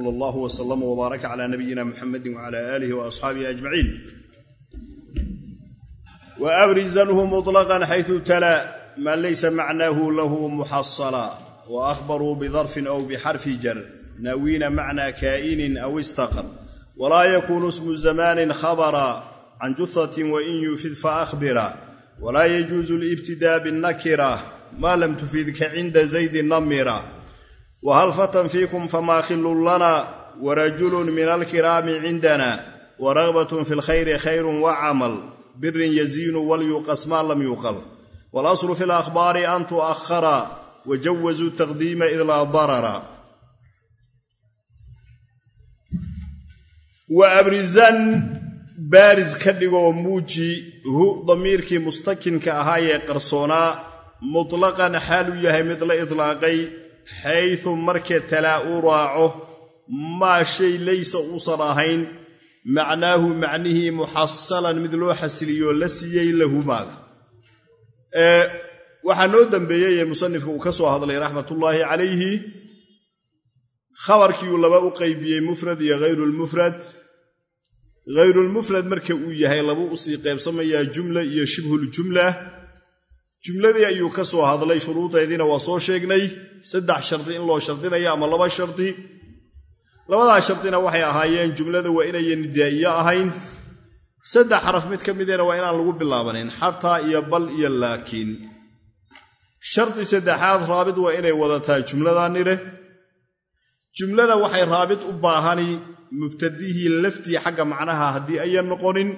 sal allahu wslama wbaaraka cala nabiyina muxamedi wcala aalihi waasxaabihi ajmaciin waabrizanhu muطlaqan xayثu tala maa laysa macnaahu lahu muxasala waahbaruu bidarfin aw bixarfi jar naawiina macna kaa'inin aw istaqar walaa yakunu smu zamanin khabra can juhatin wain yufid faahbira walaa yajuuzu libtidaa binnakira maa lam tufidka cinda zaydi namira whal fatan fiikum famaa khilun lana warajulun min alkiraami cindana waragbatun fi lkhayri khayrun wacamal birin yaziinu walyuqas maa lam yuqal walaslu fi lakhbaari an tu'ahara wajawazuu taqdiima id laa darara wa abrizan baaris ka dhigoo muuji hu damiirkii mustakinka ahaayee qarsoonaa mutlaqan xaaluu yahay mid la idlaaqay xaydu markee talaa uu raaco maa shay laysa uusan ahayn macnaahu macnihii muxasalan mid loo xasiliyoo la siiyey lahumaaga waxaa noo dambeeyey ee musanifka uu ka soo hadlay raxmatullaahi calayhi khabarkii uu laba u qaybiyey mufrad iyo hayrulmufrad hayrulmufrad marka uu yahay laba u sii qaybsamayaa jumla iyo shibhuljumla jumladii ayuu ka soo hadlay shuruudeediina waa soo sheegnay. Saddex shardi in loo shardinayo ama laba shardi. Labadaa shardina waxay ahaayeen jumlada waa inayan nidaa'iyo ahayn. Saddex xaraf mid ka mideena waa inaan lagu bilaabanin xataa iyo bal iyo laakiin. Shardi saddexaad raabid waa inay wadataa jumladanire jumlada waxay raabid u baahani mubtadihii laftii xagga macnaha haddii ayan noqonin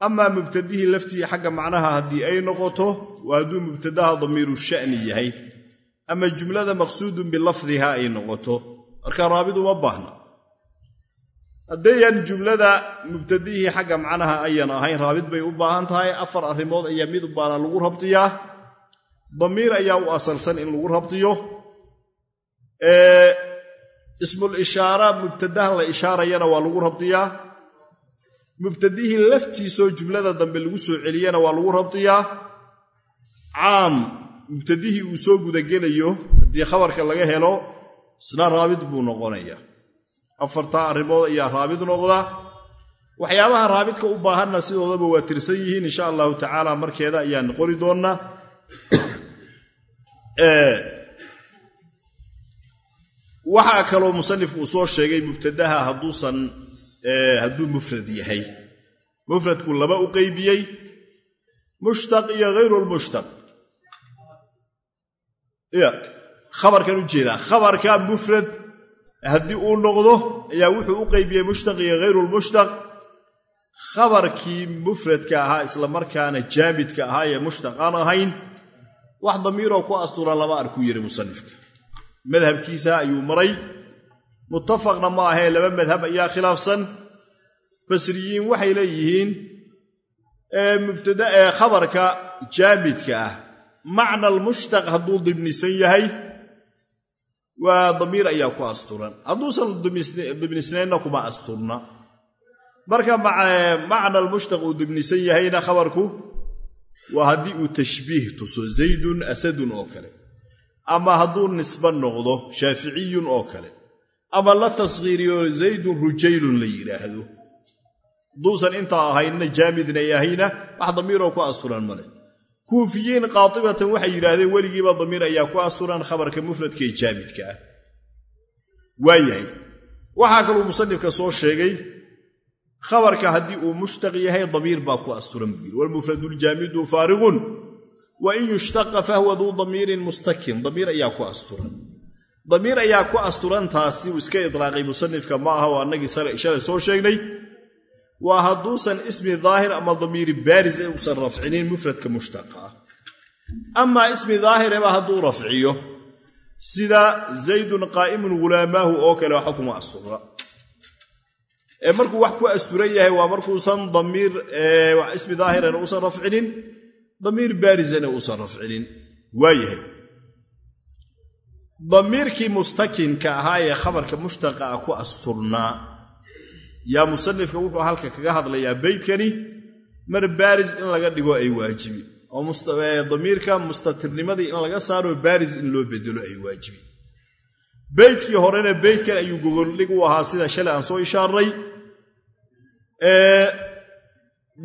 amaa mubtadihii laftii xagga macnaha haddii ay noqoto waa hadduu mubtadaha damiiru sha'ni yahay. Ama jumlada maqsuudun bilafdiha ay noqoto. Marka raabid uma baahna. Haddayan jumlada mubtadihii xagga macnaha ayan ahayn raabid bay u baahan tahay. Afar arrimood ayaa mid baana lagu rabtiyaa damiir ayaa u asalsan in lagu rabtiyo. Ismul ishaara mubtadahan la ishaarayana waa lagu rabtiyaa mubtadihii laftiisoo jumlada dambe lagu soo celiyana waa lagu rabtiyaa. Caam mubtadihii uu soo gudagelayo haddii khabarka laga helo isna raabid buu noqonayaa. Afartaa arrimood ayaa raabid noqda. Waxyaabaha raabidka u baahanna sidoodaba waa tirsan yihiin insha allahu tacaala markeeda ayaan qori doonnaa waxaa kaloo musanifku uu soo sheegay mubtadaha hadduusan hadduu mufrad yahay. Mufradku laba u qaybiyey. Mushtaq iyo hayrulmushtaq khabarkan u jeedaa khabarka mufrad haddii uu noqdo ayaa wuxuu u qaybiyey mushtaq iyo hayrulmushtaq khabarkii mufradka ahaa islamarkaana jaamidka ahaa ee mushtaq aan ahayn wax damiiroo ku astura lama arkuu yidhi musanifka. Madhabkiisa ayuu maray muttafaqna ma ahee laba madhab ayaa khilaafsan. Basriyiin waxay leeyihiin mubtada ee khabarka jaamidka ah. Macna almushtaq hadduu dibnisan yahay waa damiir ayaa ku asturan. Hadduusan dibnisnaynna kuma asturna. Marka macna almushtaq uu dibnisan yahayna khabarku waa haddii uu tashbiih tuso zaydun asadun oo kale. Ama hadduu nisba noqdo shaaficiyun oo kale ama la tashiiriyo zaydun rujaylun la yidhaahdo hadduusan intaa ahaynna jaamidna yahayna wax damiiroo ku asturan male kuufiyiin qaatibatan waxay yidhaahdeen weligiiba damiir ayaa ku asturan khabarka mufradka ee jaamidka ah. Waayahay waxaa kaluu musanifka soo sheegay khabarka haddii uu mushtaq yahay damiir baa ku asturan buu yidhi walmufraduljaamidu faariqun wa yushtaqa fahwa duu damiirin mustakin. Damiir ayaa ku asturan damiir ayaa ku asturan taasi uu iska idlaaqay musanifka ma aha oo annagii shalay soo sheegnay. Waa hadduusan ismi daahir ama damiiri baaris ee uusan rafcinin mufradka mushtaqa. Amaa ismi daahireba hadduu rafciyo sida zaydun qaa'imun ghulaamaahu oo kale waxa kuma astura ee markuu wax ku asturan yahay waa markuusan damiir ismi daahirana uusan rafcinin damiir baarisana uusan rafcinin. Waayahay damiirkii mustakinka ahaa ee khabarka mushtaqa ku asturnaa yaa musanifka wuxuu halka kaga hadlayaa beydkani mar baaris in laga dhigo ay waajibi. Oo damiirka mustatirnimadii in laga saaro baaris in loo bedelo ay waajibi. Beydkii horena beydkan ayuu gogoldhig u ahaa sida shalay aan soo ishaaray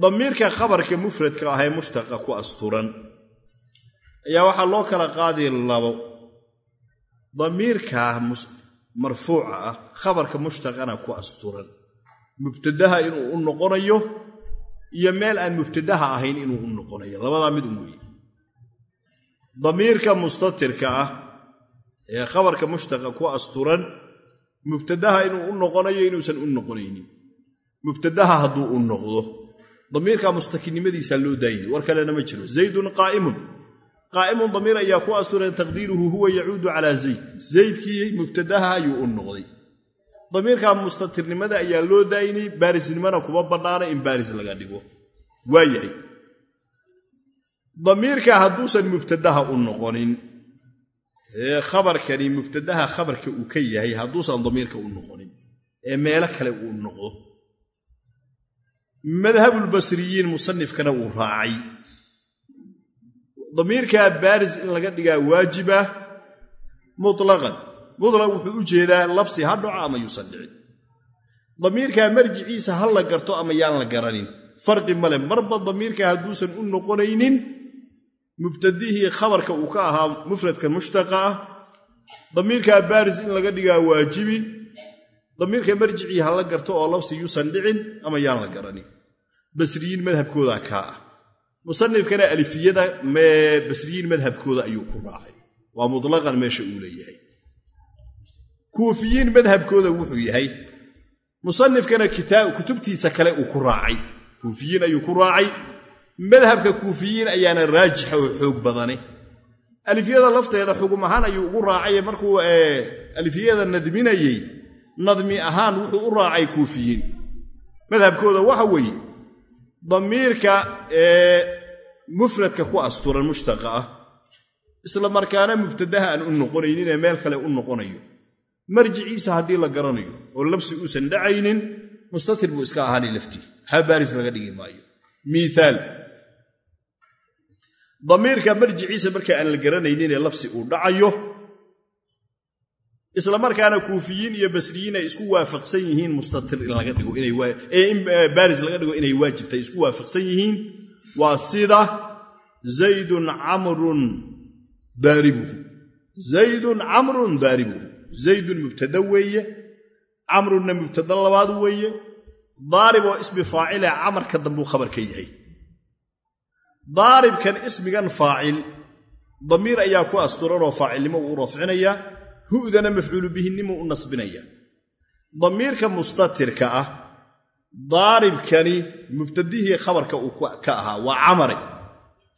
damiirka khabarka mufradka ah ee mushtaqa ku asturan. Ayaa waxaa loo kala qaadi labo damiirka marfuuca ah khabarka mushtaqana ku asturan. Mubtadaha inuu u noqonayo iyo meel aan mubtadaha ahayn inuu u noqonayo. Labadaa mid un weeye damiirka mustatirka ah ee khabarka mushtaqa ku asturan mubtadaha inuu u noqonayo inuusan u noqonaynin. Mubtadaha hadduu u noqdo damiirka mustakinimadiisaa loo daayini war kalena ma jiro. Zaydun qaa'imun qaa'imun damiir ayaa ku asturan taqdiiruhu huwa yacuudu calaa zayd zaydkii mubtadaha ayuu u noqday damiirka mustatirnimada ayaa loo daayini baarisnimana kuma bannaana in baaris laga dhigo waa yahay damiirka hadduusan mubtadaha u noqonin khabarkani mubtadaha khabarka uu ka yahay hadduusan damiirka u noqonin ee meelo kale uu noqdo madhabulbasriyiin musanifkana uu raacay damiirkaa baaris in laga dhigaa waajiba mutlaqan. Mutlaq wuxuu u jeedaa labsi ha dhaco ama yuusan dhicin. Damiirkaa marjiciisa ha la garto ama yaan la garanin. Farqi male marba damiirka hadduusan u noqonaynin mubtadihii khabarka uu ka ahaa mufradka mushtaqa ah. Damiirkaa baaris in laga dhigaa waajibi. Damiirka marjicii ha la garto oo labsi yuusan dhicin ama yaan la garanin. Basriyiin madhabkooda kaa ah musanifkana alifiyada basriyiin madhabkooda ayuu ku raacay. Waa mutlaqan meesha uu leeyahay. Kuufiyiin madhabkooda wuxuu yahay musanifkana kutubtiisa kale uu ku raacay. Kuufiyiin ayuu ku raacay. Madhabka kuufiyiin ayaana raajixa oo xoog badane. Alifiyada lafteeda xugum ahaan ayuu ugu raacay. Markuu alifiyada nadminayey nadmi ahaan wuxuu u raacay kuufiyiin. Madhabkooda waxa weeye damiirka ee mufradka ku asturan mushtaqa ah isla markaana mubtadaha aan u noqonaynin ee meel kale u noqonayo. Marjiciisa haddii la garanayo oo labsi uusan dhacaynin mustatir buu iska ahaanay laftii. Haa baaris laga dhigi maayo. Miiaal damiirka marjiciisa marka aan la garanaynin ee labsi uu dhacayo isla markaana kuufiyiin iyo basriyiin ay isku waafaqsan yihiin mustatir in laga dhigo baaris laga dhigo inay waajibtay isku waafaqsan yihiin waa sida zaydun camrun daaribuhu zaydun camrun daaribuhu zaydun mubtada weeye camrunna mubtada labaad weeye. Daarib oo ismi faacile camarka dambuu khabar ka yahay. Daaribkan ismigan faacil damiir ayaa ku asturanoo faacilnimo uu rafcinaya hu'dana mafcuulu bihinimo u nasbinaya. Damiirka mustatirka ah daaribkani mubtadihii khabarka uu ka ahaa waa camare.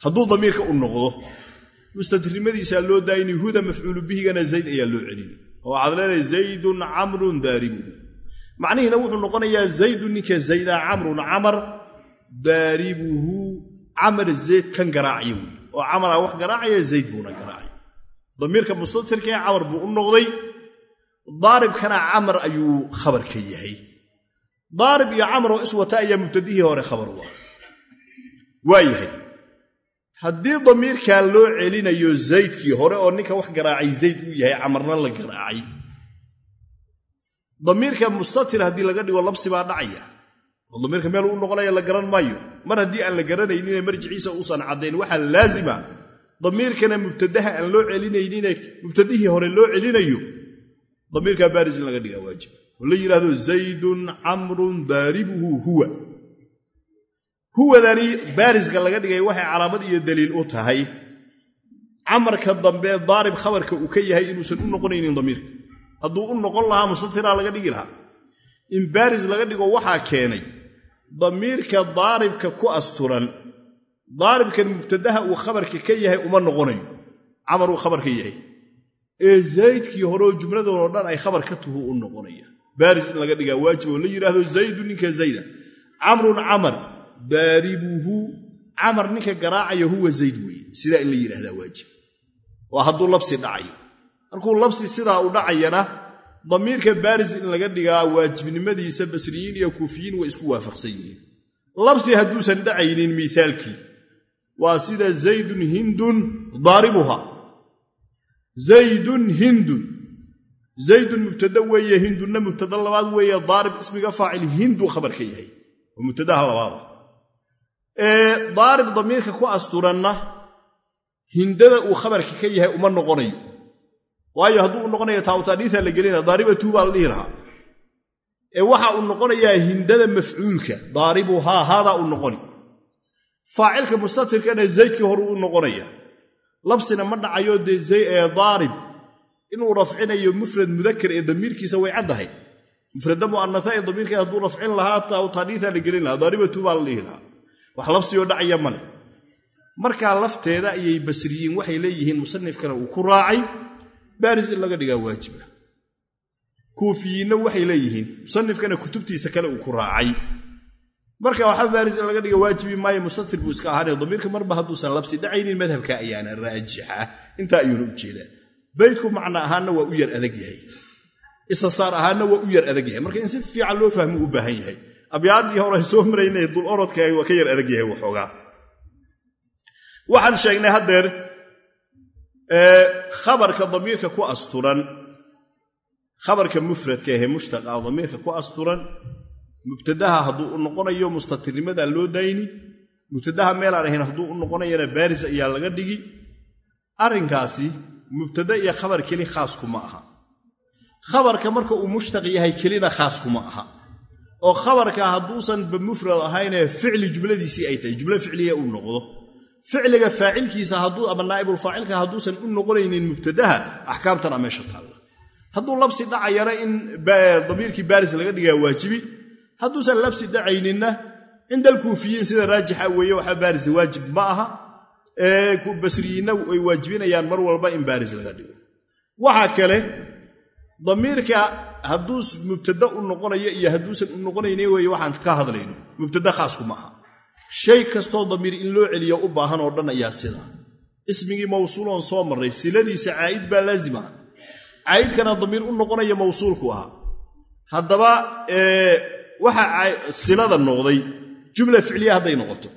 Hadduu damiirka u noqdo mustatirnimadiisaa loo daayini huda mafcuulu zayd ayaa loo celini oo waxaad leedahay zaydun camrun daaribuhu macnihiina wuxuu noqonayaa zaydun ninka zayda camrun camar daaribuhu camar zayd kan garaacaya wey oo camara wax garaacaya zayd buuna garaacay damiirka mustatirkae camar buu u noqday. Daaribkana camar ayuu khabar ka yahay. Daarib iyo camar oo iswata ayaa mubtadihii hore khabar u ah. Waa yahay haddii damiirkaa loo celinayo zaydkii hore oo ninka wax garaacay zayd uu yahay camarna la garaacay. Damiirka mustatir haddii laga dhigo labsi baa dhacaya. Oo damiirka meel u noqonaya la garan maayo. Mar haddii aan la garanayninee marjiciisa uusan caddayn waxaa laazima damiirkana mubtadaha aan loo celinaynine mubtadihii hore loo celinayo damiirkaa baaris in laga dhigaa waajib. Oo la yidhaahdo zaydun camrun daaribuhu huwa. Huwadani baariska laga dhigay waxay calaamad iyo daliil u tahay. Camarka dambe daarib khabarka uu ka yahay inuusan u noqonaynin damiirka hadduu u noqon lahaa mustatiraa laga dhigi lahaa. In baaris laga dhigo waxaa keenay damiirka daaribka ku asturan daaribkan mubtadaha uu khabarka ka yahay uma noqonayo. Camar uu khabar ka yahay. Ee zaydkii horeoo jumladoodoo dhan ay khabar ka tuhu u noqonaya. Baaris in laga dhigaa waajib oo la yidhaahdo zaydu ninka zayda. Camrun camar daaribuhu camar ninka garaacaya huwa zayd weeye. Sidaa in la yidhahdaa waajib. Waa hadduu labsi dhacayo. Markuu labsi sidaa u dhacayana damiirka baaris in laga dhigaa waajibnimadiisa basriyiin iyo kuufiyiin way isku waafaqsan labsi hadduusan dhacaynin miaalkii waa sida zaydun hindun daaribuha zaydun hindun. Zaydun mubtada weeye hindunna mubtada labaad weeye daarib ismiga faacil hindu khabar ka yahay. Oo mubtadaha labaada daarib damiirka ku asturanna hindada uu khabarka ka yahay uma noqonayo. Waayo hadduu u noqonayo taawtaaniisa la gelina daaribatu baa la dhihi lahaa. Ee waxa uu noqonayaa hindada mafcuulka daaribuhaa haadaa u noqoni faacilka mustatirkana zaydkii horu u noqonaya. Labsina ma dhacayo dee daarib inuu rafcinayo mufrad mudakar ee damiirkiisa way caddahay. Mufrada mu'anasa ee damiirka hadduu rafcin lahaa taawtaaniisa la gelin lahaa daaribatu baa la dhihi lahaa wax labsigoo dhacaya male markaa lafteeda ayay basriyiin waxay leeyihiin musanifkana uu ku raacay baaris in laga dhigaa waajiba. Kuufiyiinna waxay leeyihiin musanifkana kutubtiisa kale uu ku raacay marka waxba baaris in laga dhiga waajibi maayo mustatir buu iska ahaanay damiirka marba hadduusan labsi dhacaynin madhabka ayaana raajixa. Intaa ayuuna u jeedaa. Baydku macna ahaanna waa u yar adag yahay. Isasaar ahaanna waa u yar adag yahay. Marka in si fiican loo fahmo u baahan yahay. Abyaaddii hore soo maraynay dul orodka waa ka yar adag yahay waxoogaa waxaan sheegnay haddeer khabarka damiirka ku asturan khabarka mufradka ahee mushtaqa damiirka ku asturan mubtadaha hadduu u noqonayo mustatirnimada loo dayni mubtadaha meelaan ahayn hadduu u noqonayana baaris ayaa laga dhigi. Arrinkaasi mubtada iyo khabar keli khaaskuma aha. Khabarka marka uu mushtaq yahay kelina khaaskuma aha. Oo khabarka hadduusanba mufrad ahaynee ficli jumladiisii ay tahay jumlo ficliya uu noqdo. Ficliga faacilkiisa ama naa'ibulfaacilka hadduusan u noqonaynin mubtadaha axkaamtana meesha taalla. Hadduu labsi dhacayana in damiirkii baaris laga dhigaa waajibi hadduusan labsi dhacayninna cinda alkuufiyiin sida raajixa weeye waxaa baaris waajib ma aha basriyiinna ay waajibinayaan mar walba in baaris laga dhigo. Waxaa kale damiirka hadduu mubtada u noqonayo iyo hadduusan u noqonaynin weye waxaan ka hadlayno mubtada khaaskuma aha. Shay kastoo damiir in loo celiyo u baahan oo dhan ayaa sidaa ismigii mawsuuloon soo marray siladiisa caa'id baa laazim ah caa'idkana damiir u noqonaya mawsuulku ahaa haddaba waxa silada noqday jumla ficliya hadday noqoto.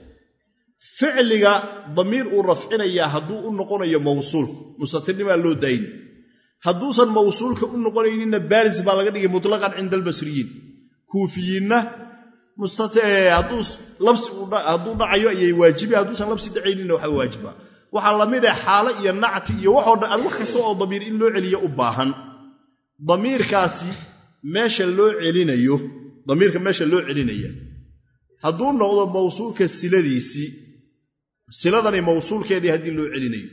Ficliga damiir uu rafcinayaa hadduu u noqonayo mawsuulku mustatirnimaa loo daayni. Hadduusan mawsuulka u noqonayninna baaris baa laga dhigay mutlaqan cinda albasriyiin. Kuufiyiinna hadduu dhacayo ayay waajibi hadduusan labsi dhacayninna waxaa waajiba waxaa la mid ah xaalo iyo nacti iyo waxoo dhan wax kasta oo damiir in loo celiyo u baahan. Damiirkaasi meesha loo celinayo damiirka meesha loo celinaya. Hadduu noqdo mawsuulka siladiisii siladani mawsuulkeedii haddii loo celinayo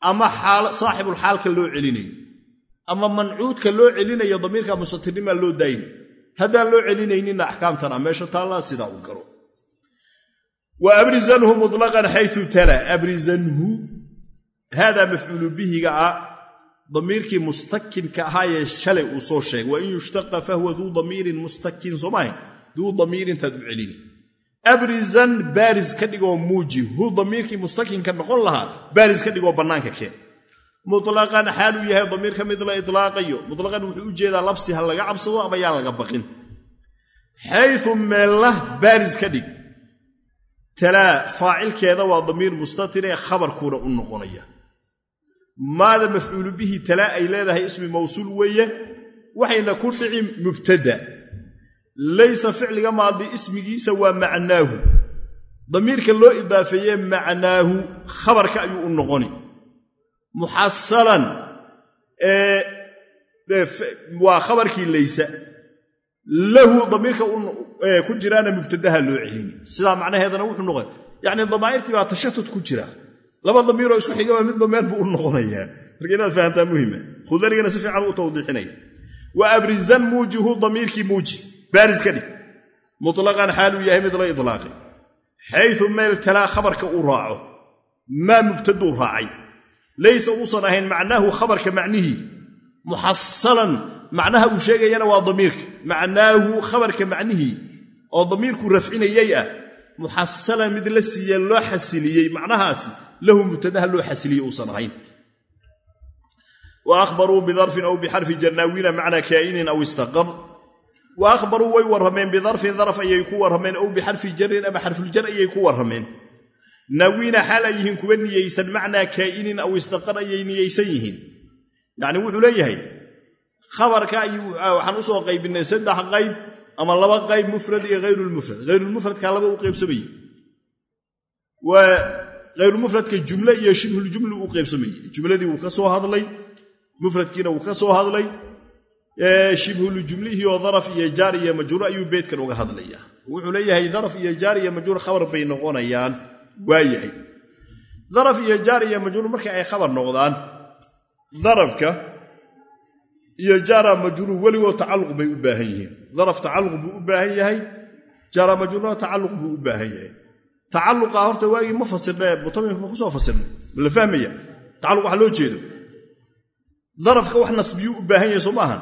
ama saaxibulxaalka loo celinayo ama mancuudka loo celinayo damiirka mustatirnimaa loo daayni haddaan loo celinayninna axkaamtana meesha taallaa sidaa u garo. Wa abrizanhu mutlaqan xayu tala abrizanhu haadaa mafcuulu bihiga ah damiirkii mustakinka ahaayee shalay uu soo sheegay. Wa in yushtaqa fahuwa duu damiirin mustakin soomaaha duu damiirintaad u celini abrizan baaris ka dhigoo muuji. Hu damiirkii mustakinka noqon lahaa baaris ka dhigoo bannaanka keen mutlaqan xaaluu yahay damiirka mid la itlaaqayo mutlaqan wuxuu u jeedaa labsi ha laga cabsado ama yaan laga baqin. Xayu meellah baaris ka dhig. Talaa faacilkeeda waa damiir mustatiree khabarkuuna u noqonaya maada mafcuulu bihi talaa ay leedahay ismi mawsuul weeye waxayna ku dhici mubtada. Laysa ficliga maadi ismigiisa waa macnaahu. Damiirka loo idaafeeye macnaahu khabarka ayuu u noqoni. Muxasalan waa khabarkii laysa. Lahu damiirka ku jiraana mubtadaha loo celini sidaa macnaheedana wuxuu noqon yacni damaa'irtii baa tashatut ku jira laba damiiroo isku xigaba midba meel buu u noqonayaa marka inaad fahantaa muhima khudarigana si fiican u tawdiixinaya. Wa abrizan muujihu damiirkii muuji. Baaris ka dhig. Mutlaqan xaaluu yahay mid la idlaaqay xayu meel talaa khabarka uu raaco. Maa mubtaduu raacay. Laysa uusan ahayn macnaahu khabarka macnihii muxasalan macnaha uu sheegayana waa damiirka. Macnaahu khabarka macnihii oo damiirkuu rafcinayay ah. Muxasalan mid la siiye loo xasiliyey macnahaasi lahu mubtadaha loo xasiliyey uusan ahayn. Wa ahbaruu bidarfin aw bixarfi janaawiina macna kaa'inin aw istaqar wa ahbaruu way warrameen bidarfin darf ayay ku warrameen ow bixarfi jarin ama xarfuljar ayay ku warrameen naawiina xaal ay yihiin kuwa niyeysan macnaa kaa'inin aw istaqar ayay niyeysan yihiin. Yacni wuxuu leeyahay khabarka waxaan u soo qaybinay saddex qayb ama laba qayb mufrad iyo hayrulmufrad hayrulmufradka laba u qaybsamay waa hayrulmufradka jumle iyo shibhuljumli u qaybsamay jumladii wuu ka soo hadlay mufradkiina wuu ka soo hadlay shibhuljumlihii oo daraf iyo jaar iyo majruur ayuu beydkan uga hadlaya wuxuu leeyahay daraf iyo jaar iyo majruur khabar bay noqonayaan waayahay daraf iyo jaar iyo majruur marka ay khabar noqdaan darafka iyo jaara majruur weligood tacalluq bay u baahan yihiin daraf tacalluq buu u baahan yahay tacalluqa horta waagii ma fasirne mutamimka ma ku soo fasirnay ma la fahmaya? Tacalluq waxa loo jeedo. Darafka wax nasbiyuu u baahan yahay soo maahan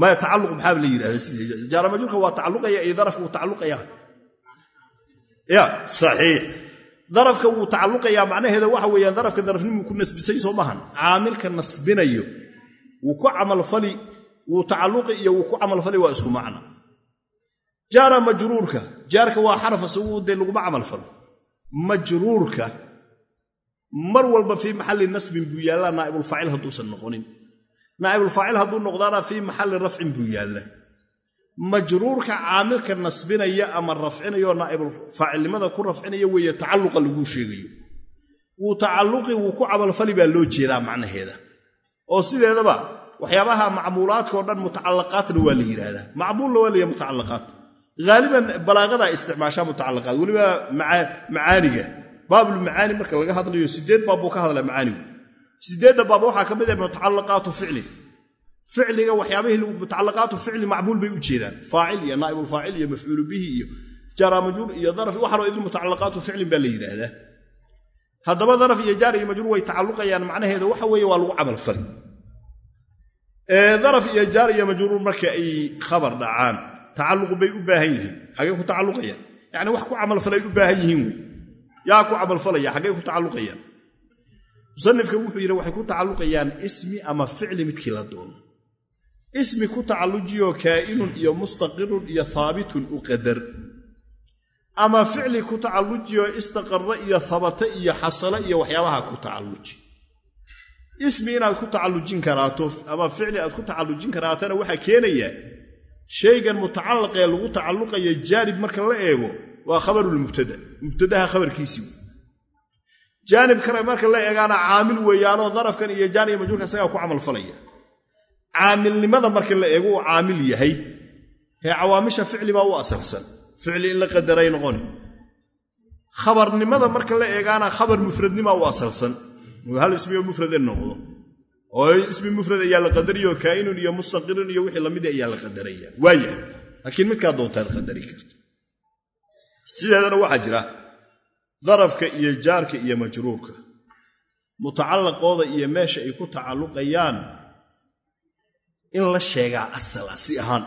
maya tacalluq maxaaba la yidhahda jaara majruurka waa tacalluqaya iyo darafka wuu tacalluqaya ya saxiix. Darafka wuu tacalluqayaa macnaheeda waxa weeyaan darafka darafnimuu ku nasbisay soo maahan caamilka nasbinayo wuu tacalluqi iyo wuu ku camalfali waa isku macna. Jaara majruurka jaarka waa xaraf isagu dee laguma camalfalo majruurka mar walba fii maxalli nasbin buu yaallaa naa'ibulfaacil hadduusan noqonin. Naa'ibulfaacil hadduu noqdaana fii maxalli rafcin buu yaalla majruurka caamilka nasbinaya ama rafcinayo naa'ibulfaacilnimada ku rafcinaya weeye tacalluqa laguu sheegayo. Wuu tacalluqi wuu ku camalfali baa loo jeedaa macnaheeda oo sideedaba waxyaabaha macmuulaadkao dhan mutacallaqaatna waa la yidhaahdaa. Macmuulna waa laya mutacallaqaat. Haaliban balaaqadaa isticmaashaa mutacallaqaat. Weliba macaaniga baabulmacaani marka laga hadlayo sideed baab buu ka hadlaa macaanigu. Sideedda baab waxaa ka mid ah mutacallaqaatu ficli. Ficliga waxyaabihii mutacallaqaatu ficli macmuul bay u jeedaan. Faacil iyo naa'ibulfaacil iyo mafcuulu bihi iyo majruur iyo daraf waxanoo idin mutacallaqaatu ficlin baa la yidhaahdaa haddaba daraf iyo jaar iyo majruur way tacalluqayaan macnaheeda waxa weeye waa lagu camalfali daraf iyo jaar iyo majruur marka ay khabar dhacaan tacalluq bay u baahan yihiin xaggay ku tacalluqayaan. Yacni wax ku camalfalay u baahan yihiin wey. Yaa ku camalfalaya xaggay ku tacalluqayaan. Musanifka wuxuu yidhi waxay ku tacalluqayaan ismi ama ficli midkii la doono. Ismi ku tacallujiyoo kaa'inun iyo mustaqirun iyo haabitun u qadar ama ficli ku tacallujiyoo istaqarra iyo habata iyo xasala iyo waxyaabaha ku tacalluji. Ismi inaad ku tacallujin karaato ama ficli aad ku tacallujin karaatana waxaa keenaya shaygan mutacallaqee lagu tacalluqaya jaanib marka la eego waa khabarulmubtada mubtadaha khabarkiisii jaanib kale marka la eegaana caamil weeyaanoo darafkan iyo jaan iyo majruurka isagaa ku camalfalaya caamilnimada marka la eego uu caamil yahay. Hee cawaamisha ficli baa u asalsan ficli in la qadaray noqoni khabarnimada marka la eegaana khabar mufradnima u asalsan hal ismioo mufrade noqdo oo ismi mufrad ayaa la qadariyo kaa'inun iyo mustaqirun iyo wixii lamida ayaa la qadaraya waayahay laakiin midkaa doontaad qadari karto sideedana waxaa jira darafka iyo jaarka iyo majruurka mutacallaqooda iyo meesha ay ku tacalluqayaan in la sheegaa asal ah si ahaan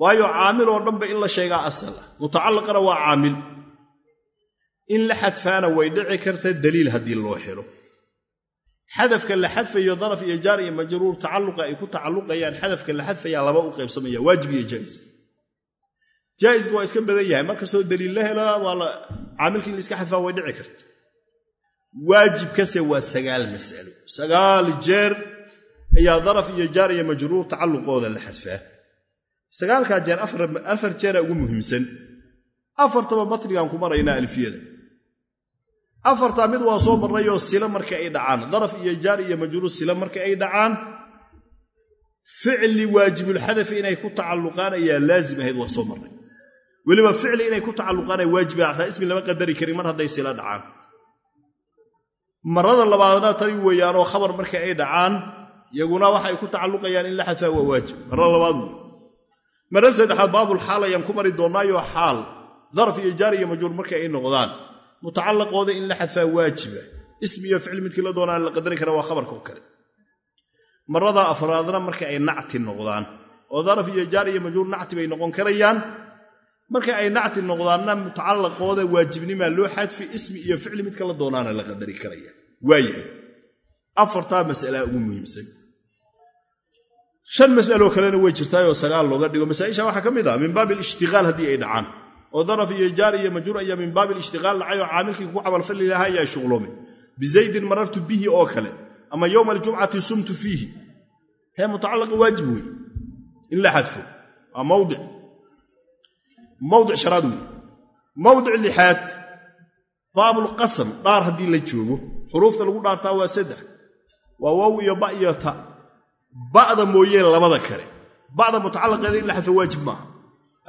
waayo caamil oo dhanba in la sheegaa asal. Ah waa caamil. In la xadfaana way dhici karta daliil haddii loo helo. Xadafka la xadfayo daraf iyo jaar iyo majruur tacalluqa ay ku tacalluqayaan xadafka la xadfayaa laba u qaybsamaya waajib iyo jaa'is jaa'iska waa iska badan yahay markastoo daliil la hela waa caamilka in la iska xadfaa way dhici karta. Waajibkase waa sagaal mas'alo. Sagaal jeer ayaa daraf iyo jaar iyo majruur tacalluqooda la xadfaa sagaalkaa jeer afar jeera ugu muhiimsan afartaba matnigaan ku maraynaa alfiyada. Afartaa mid waa soo marnayoo sila marka ay dhacaan daraf iyo jaar iyo majruur sila marka ay dhacaan ficli waajibulxadafi inay ku tacalluqaan ayaa laazim ahayd waa soo marnay. Weliba ficli inay ku tacalluqaan ay waajiba hataa ismi lama qadari karin mar hadday sila dhacaan. Marada labaadna tani weeyaanoo khabar marka ay dhacaan iyaguna waxay ku tacalluqayaan in la xadfaa waa waajib. Marra labaad wey marra saddexaad baabulxaal ayaan ku mari doonaayoo xaal. Daraf iyo jaar iyo majruur marka ay noqdaan. Mutacallaqooda in la xadfaa waajiba. Ismi iyo ficli midkii la doonaan la qadari kara waa khabarka oo kale. Marada afraadna marka ay nacti noqdaan. Oo daraf iyo jaar iyo majruur nacti bay noqon karayaan. Marka ay nacti noqdaanna mutacallaqooda waajibnimaa loo xadfi ismi iyo ficli midka la doonaana la qadari karaya. Waayahay. Afartaa masalaa ugu muhiimsan shan mas'aloo kalena way jirtaayoo sagaal looga dhigo. Masaaisha waxaa ka mid ah min baabi alishtiqaal haddii ay dhacaan oo daraf iyo jaar iyo majruur ayaa min baabi ishtiqaal dhacay oo caamilkii ku camalfali lahaa ayaa shuqloomay bizaydin marartu bihi oo kale ama yowma aljumcati sumtu fiihi. Hee mutacalaqa waajib wey in la xadfo. Waa mawdic shanaad wey mawdic lixaad. Baabulqasam dhaar haddii la joogo. Xuruufta lagu dhaartaa waa saddex. Waa ba'da mooyee labada kale ba'da mutacalaqeeda in la xadfo waajib maaha.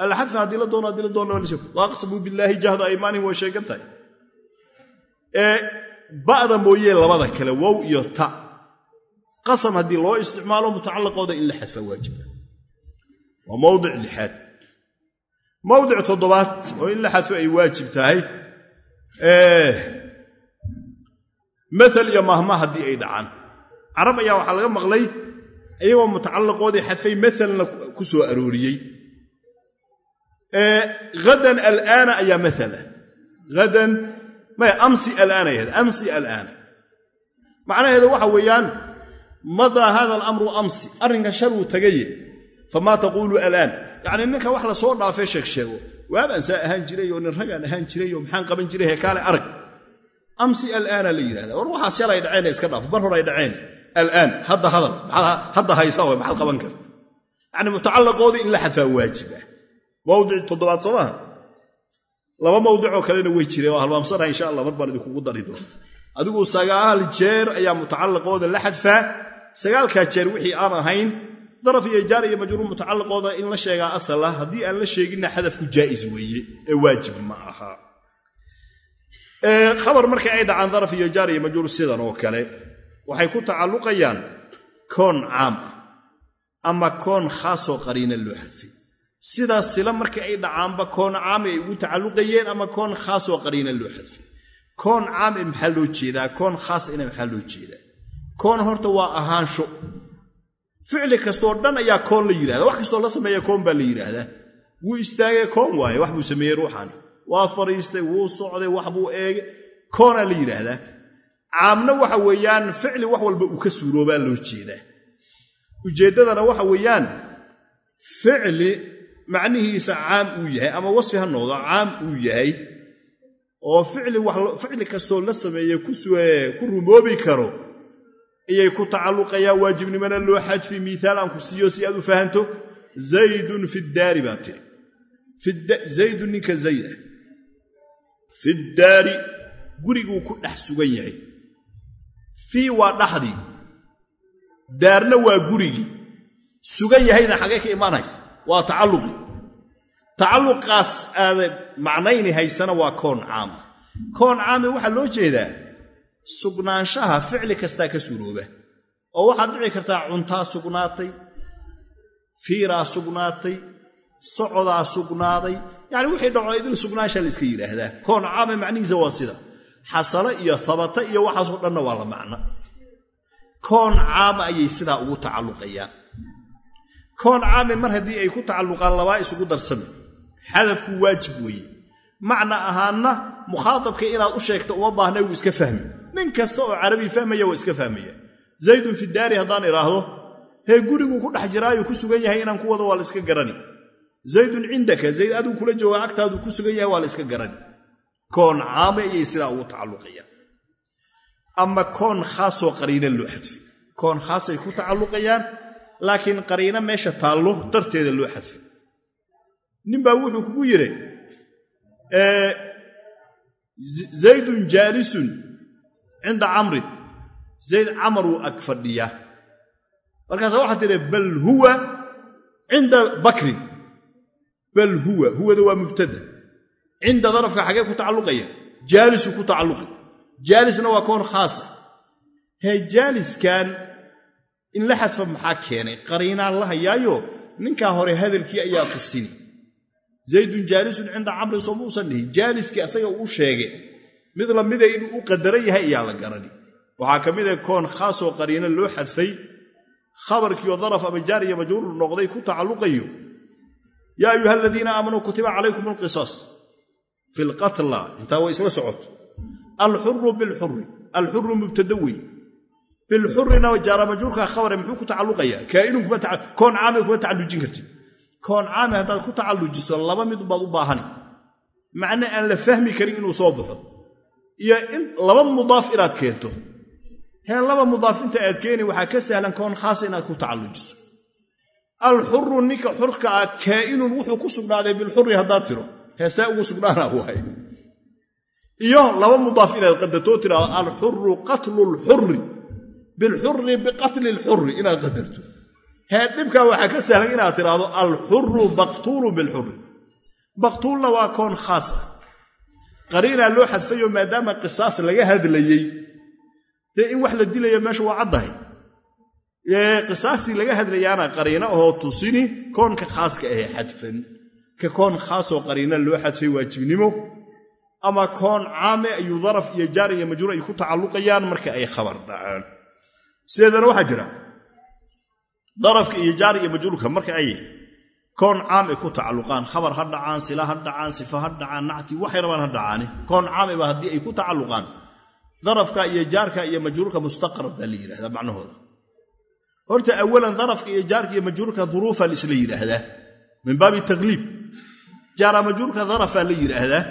Alla xadfa haddii la doono haddii la doono waaqsamuu billaahi jahda aymaanihim waa sheegan tahay. Ee ba'da mooyee labada kale wow iyo ta. Qasam haddii loo isticmaalo mutacalaqooda in la xadfaa waajiba waa mawdic lixaad. Mawdic toddobaad oo in la xadfo ay waajib tahay maal iyo mahma haddii ay dhacaan. Carab ayaa waxaa laga maqlay iyagoo mutacalaqoodii xadfay maalna ku soo arooriyey. Hadan alaana ayaa maala hadan maya amsi alaana yahed amsi alaana. Macnaheedu waxa weeyaan madaa hada alamru amsi. Arrinka shaluu tagaye famaa taquulu alaan. Yacnii ninka wax la soo sheeg sheego waabaan saa ahaan jiray oo nin ragaan ahaan jiray oo maxaan qaban jiray heekaale arag. Amsi alaana la yidhahda war waxaas shalay dhaceen iska dhaaf bar hor ay dhaceen alaan hadda hadal hadda haysa way maxaad qaban karta? Yacni mutacallaqoodii in la xadfaa waajib ah mawdic toddobaad soo maaha laba mawdicoo kalena way jireen oo halmaamsanaha insha allah mar baan idinkugu dari doona adigu sagaal jeer ayaa mutacallaqooda la xadfaa. Sagaalkaa jeer wixii aan ahayn daraf iyo jaar iyo majruur mutacallaqooda in la sheegaa asal ah haddii aan la sheeginna xadafku jaa'is weeye ee waajib ma aha. Khabar markay ay dhacaan daraf iyo sidan oo kale waxay ku tacalluqayaan koon caam ah ama koon khaasoo qariina loo xadfay sidaas sila markii ay dhacaanba koon caam ay ugu tacalluqayeen ama koon khaasoo qariina loo xadfay koon caam e maxaa loo jeedaa? Koon khaas ina maxaa loo jeedaa? Koon horta waa ahaansho. Ficli kastoo dhan ayaa koon la yidhahda wax kastoo la sameeya koon baa la yidhaahdaa wuu istaagay koon waaye wax buu sameeyey ruuxani waa fariistay wuu socday wax buu eegay. Koonaa la yidhaahdaa caamna waxa weeyaan ficli wax walba uu ka suuroobaa loo jeedaa ujeeddadana waxa weeyaan ficli macnihiisa caam uu yahay ama wasfi ha noqdo caam uu yahay oo ficli kastoo la sameeye ku rumoobi karo ayay ku tacalluqayaan waajibnimana loo xadfi miiaal aan ku siiyo si aad u fahanto zaydun fi daari baa tiri. Zaydun ninka zayda fi daari guriguu ku dhex sugan yahay fii waa dhaxdii daarna waa gurigii sugan yahayna xagee ka imaanaysa waa tacalluqi. Tacalluqaas aada macnayni haysana waa koon caama koon caame waxaa loo jeedaa sugnaanshaha ficli kastaa ka suurooba. Oo waxaad dhici kartaa cuntaa sugnaatay fiiraa sugnaatay socodaa sugnaaday. Yacni wixii dhaco idil sugnaanshaa la iska yidhaahdaa. Koon caame macnihiisa waa sida xasalo iyo habata iyo waxaasoo dhanna waa la macno. Koon caama ayay sidaa ugu tacalluqayaan. Koon caame mar haddii ay ku tacalluqaan labaa isugu darsami. Xadafku waajib weeye. Macna ahaanna mukhaatabka inaad u sheegta uma baahna wuu iska fahmi. Nin kasta oo carabi fahmaya waa iska fahmaya. Zaydun fi daari haddaan idhaahdo hee guriguu ku dhex jiraayo ku sugan yahay inaan ku wado waa la iska garani. Zaydun cindaka zayd adigu kula jooga agtaadu ku sugan yahay waa la iska garani koon caame ayay sidaa ugu tacalluqayaan ama koon khaasoo qariina loo xadfay koon khaasay ku tacalluqayaan laakiin qariino meesha taallo darteeda loo xadfay ninbaa wuxuu kugu yidhi zaydun jaalisun cinda camrin. Zayd camaruu ag fadhiya markaasa waxaa tidhi bal huwa cinda bakrin. Bal huwa huwada waa mubtada cinda darafka xagee ku tacalluqaya jaalisu ku tacalluqi. Jaalisna waa koon khaasa hee jaaliskan in la xadfa maxaa keenay? Qariinaan la hayaayo? Ninkaa hore hadalkii ayaa tusini. Zaydun jaalisun cinda camrin soo muusan dhihi jaaliskii asaga uu sheege mid lamida inuu u qadaran yahay ayaa la garani. Waxaa ka mid a koon khaasoo qariino loo xadfay. Khabarkiioo daraf ama jaar iyo majruur noqday ku tacalluqayo. Yaa ayuha aladiina aamanuu kutiba calaykum fi lqatla intaa way isla socoto. Alxuru bilxuri alxuru mubtada wey bilxurina jaara majruurka khabare muxuu ku tacalluqayaa kaainun koon caame kuma tacallujin kartid. Koon caame haddaad ku tacallujiso laba mid baad u baahani macne aan la fahmi karin inuu soo baxo. Iyo laba mudaaf inaad keento. Hee laba mudaaf inta aad keeni waxaa ka sahlan koon khaasa inaad ku tacallujiso alxuru ninka xurka ah kaa'inun wuxuu ku sugnaaday bilxuri haddaad tiro heesee ugu sugnaana waay iyo laba mudaaf inaad qadartoo tiraado alxuru qatlu lxuri bilxuri biqatli lxuri inaad qadarto. Hee dhibkaa waxaa ka sahlan inaad tiraahdo alxuru maqtuulu bilxuri maqtuulna waa koon khaas ah. Qariinaa loo xadfayo maadaama qisaas laga hadlayey dee in wax la dilaya meesha waa caddahay. Qisaastii laga hadlayaana qariino ahoo tusini koonka khaaska ahee xadfan ka koon khaasoo qariina loo xadfay waajibnimo ama koon caame ayuu daraf iyo jaar iyo majruur ay ku tacalluqayaan marka ay khabar dhacaan. Sideedana waxaa jira darafka iyo jaar iyo majruurka marka ay koon caam ay ku tacalluqaan khabar ha dhacaan sila ha dhacaan sifa ha dhacaan nacti waxay rabaan ha dhacaani. Koon caameba haddii ay ku tacalluqaan darafka iyo jaarka iyo majruurka mustaqar baa la yidhahdaa macnahooda. Horta awalan darafka iyo jaarka iyo majruurka duruufa laisla yidhaahdaa min baabi takliib jaara majruurka darafaa la yidhaahdaa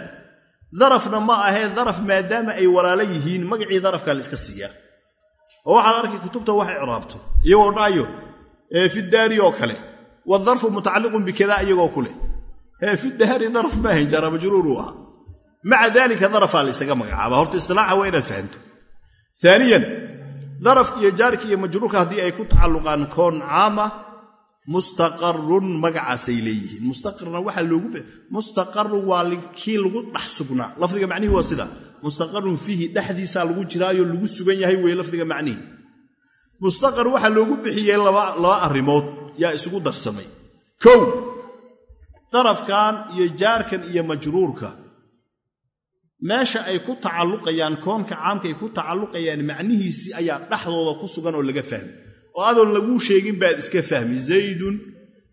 darafna ma ahee daraf maadaama ay walaalo yihiin magacii darafka la iska siiyaa oo waxaad arkay kutubta waxay ciraabto iyagoo dhahayo fi daari oo kale wadarfu mutacalliqun bikada iyagoo ku leh. Fi daari daraf maahayn jaara majruuruu ahaa. Maca daalika darafaa la ysaga magacaaba. Horta istilaaxa waa inaad fahamto. Aaniyan darafka iyo jaarka iyo majruurka haddii ay ku tacalluqaan koon caama mustaqarun magacaasay leeyihiin. Mustaqarna waxaa loogu mustaqarun waa kii lagu dhex sugnaa. Lafdiga macnihi waa sida. Mustaqarun fiihi dhexdiisaa lagu jiraayo lagu sugan yahay weye lafdiga macnihi. Mustaqar waxaa loogu bixiyey laba arrimood yaa isugu darsamay. Kow darafkan iyo jaarkan iyo majruurka. Meesha ay ku tacalluqayaan koonka caamka ay ku tacalluqayaan macnihiisii ayaa dhexdooda ku sugan oo laga fahmi oo adoon laguu sheegin baad iska fahmi. Zaydun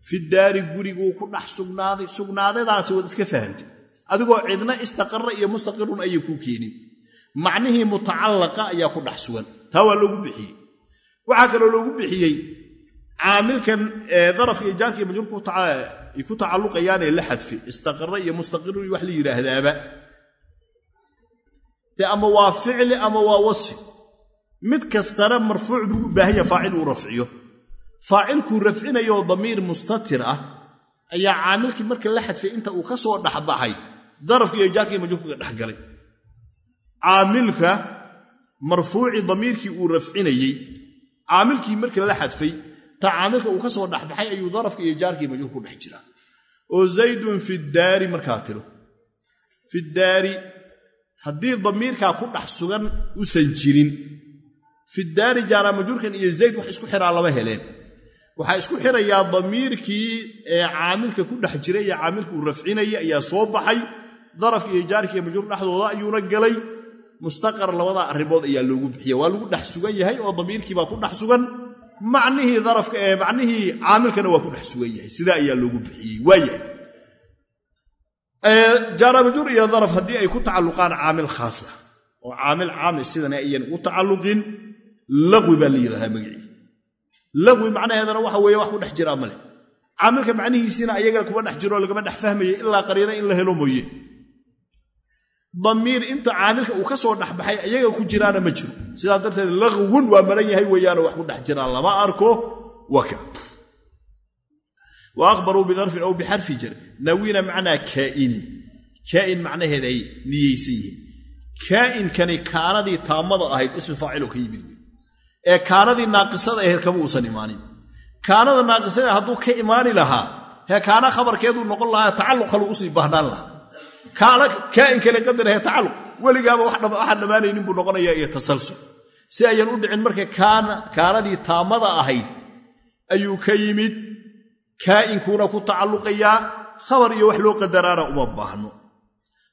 fi daari guriguu ku dhex sugnaaday sugnaadadaasi waad iska fahamtay. Adigoo cidna istaqara iyo mustaqirun ayay kuu keenin. Macnihii mutacallaqa ayaa ku dhex sugan. Taa waa loogu bixiyey. Waxaa kaloo loogu bixiyey caamilkan darafka iyo jaarka iyo majruurka ay ku tacalluqayaanee la xadfi. Istaqara iyo mustaqirun iyo wax la yidhaahdaaba ama waa ficli ama waa wasfi mid kastana marfuuc buu u baahan yaha faacil uu rafciyo. Faacilkuu rafcinayoo damiir mustatir ah ayaa caamilkii marka la xadfay inta uu ka soo dhexbaxay darafka iyo jaarka iyo majruurka dhexgalay caamilka marfuuci damiirkii uu rafcinayey caamilkii marka la xadfay ta caamilka uu ka soo dhexbaxay ayuu darafka iyo jaarka iyo majruurka ku dhex jiraa. Oo zaydun fi daari markaa tiro. Fi daari haddii damiirkaa ku dhex sugan usan jirin fi daari jaara majruurkan iyo zayd wax isku xiraa lama heleen. Waxaa isku xirayaa damiirkii ee caamilka ku dhex jiray iyo caamilka uu rafcinaya ayaa soo baxay. Darafka iyo jaarka iyo majruur dhexdooda ayuuna galay. Mustaqar labada arrimood ayaa loogu bixiya. Waa lagu dhex sugan yahay oo damiirkiibaa ku dhex sugan. Macnihii darafka ee macnihii caamilkana waa ku dhex sugan yahay. Sidaa ayaa loogu bixiyey. Waayahay jaara majruur iyo daraf haddii ay ku tacalluqaan caamil khaasa oo caamil caamil sidana ayan ugu tacalluqin laqwi baa la yidhahdaa magacii laqwi macnaheedana waxa weeye wax ku dhex jiraa male caamilka macnihiisiina ayagana kuma dhex jiroo lagama dhex fahmaya ilaa qariino in la helo mooye. Damiir inta caamilka uu ka soo dhexbaxay ayaga ku jiraana ma jiro. Sidaas darteed laqwun waa maran yahay weeyaano wax ku dhex jiraa. Lama arko wa akhbaruu bidarfin aw bixarfi jar. Nawina macnaa kaa'inin kaa'in macnaheeda ay niyeysan yihiin kaa'inkani kaanadii taamada ahayd ismi faaciloo ka yimid ee kaanadii naaqisada ahayd kama uusan imaanin. Kaanada naaqisada hadduu ka imaani lahaa hee kaana khabarkeeduu noqon lahaa tacalluq kaluu u sii baahnaan lahaa. Kaana kaa'in kale qadarahee tacalluq weligaaba waxaan dhammaanaynin buu noqonayaa iyo tasalsul. Si ayan u dhicin marka kaanadii taamada ahayd ayuu ka yimid kaa'inkuuna ku tacalluqayaa khabar iyo wax loo qadaraana uma baahno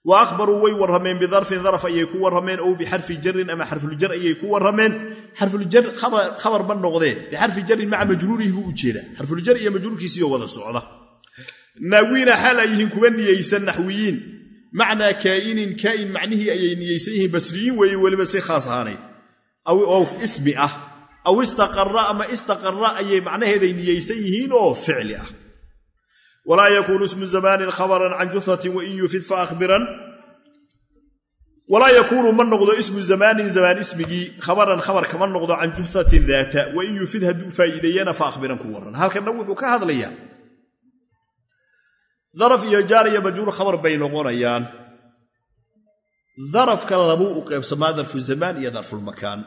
wa akhbaruu way warrameen bidarfin daraf ayay ku warrameen ow bixarfi jarin ama xarfuljar ayay ku warrameen xarfuljar khabar ma noqdee bixarfi jarin maca majruurihi buu u jeedaa xarfuljar iyo majruurkiisiioo wada socda naawiina xaal ay yihiin kuwa niyeysan naxwiyiin macnaa kaa'inin kaa'in macnihii ayay niyeysan yihiin basriyiin weeye weliba si khaas ahaanayd oo ismi ah aw istaqara ama istaqara ayay macnaheeday niyeysan yihiin oo ficli ah walaa yakuunu ismu zamaanin khabaran can juhatin wain yufid faahbiran walaa yakuunu ma noqdo ismu zamaanin zamaan ismigii khabaran khabar kama noqdo can juhatin daata wain yufid hadduu faa'iideeyana faahbiran ku waran halkanna wuxuu ka hadlayaa daraf iyo jaar iyo majruur khabar bay noqonayaan darafka labuu u qaybsamaa darfu zamaan iyo darfulmakaan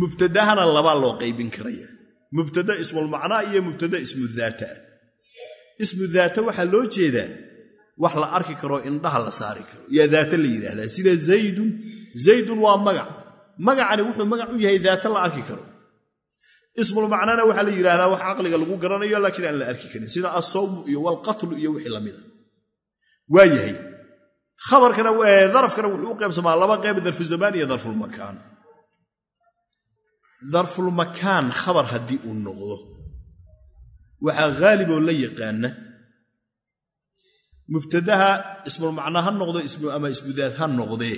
mubtadahana labaa loo qaybin karaya mubtada ismulmacnaa iyo mubtada ismu daata ismu daata waxaa loo jeedaa wax la arki karo indhaha la saari karo. Yaa daata la yidhaahdaa. Sida zaydun. Zaydun waa magac. Magacani wuxuu magac u yahay daata la arki karo. Ismulmacnana waxaa la yidhaahdaa wax caqliga lagu garanayo laakiin aan la arki karin. Sida asawmu iyo walqatlu iyo wixii lamida waa yahay. Darafkana wuxuu u qaybsamaa laba qayb darfuzamaan iyo darfulmakaan darfulmakaan khabar haddii uu noqdo waxaa haaliboo la yaqaana. Mubtadaha ismulmacnaa ha noqdo ama ismudaad ha noqdee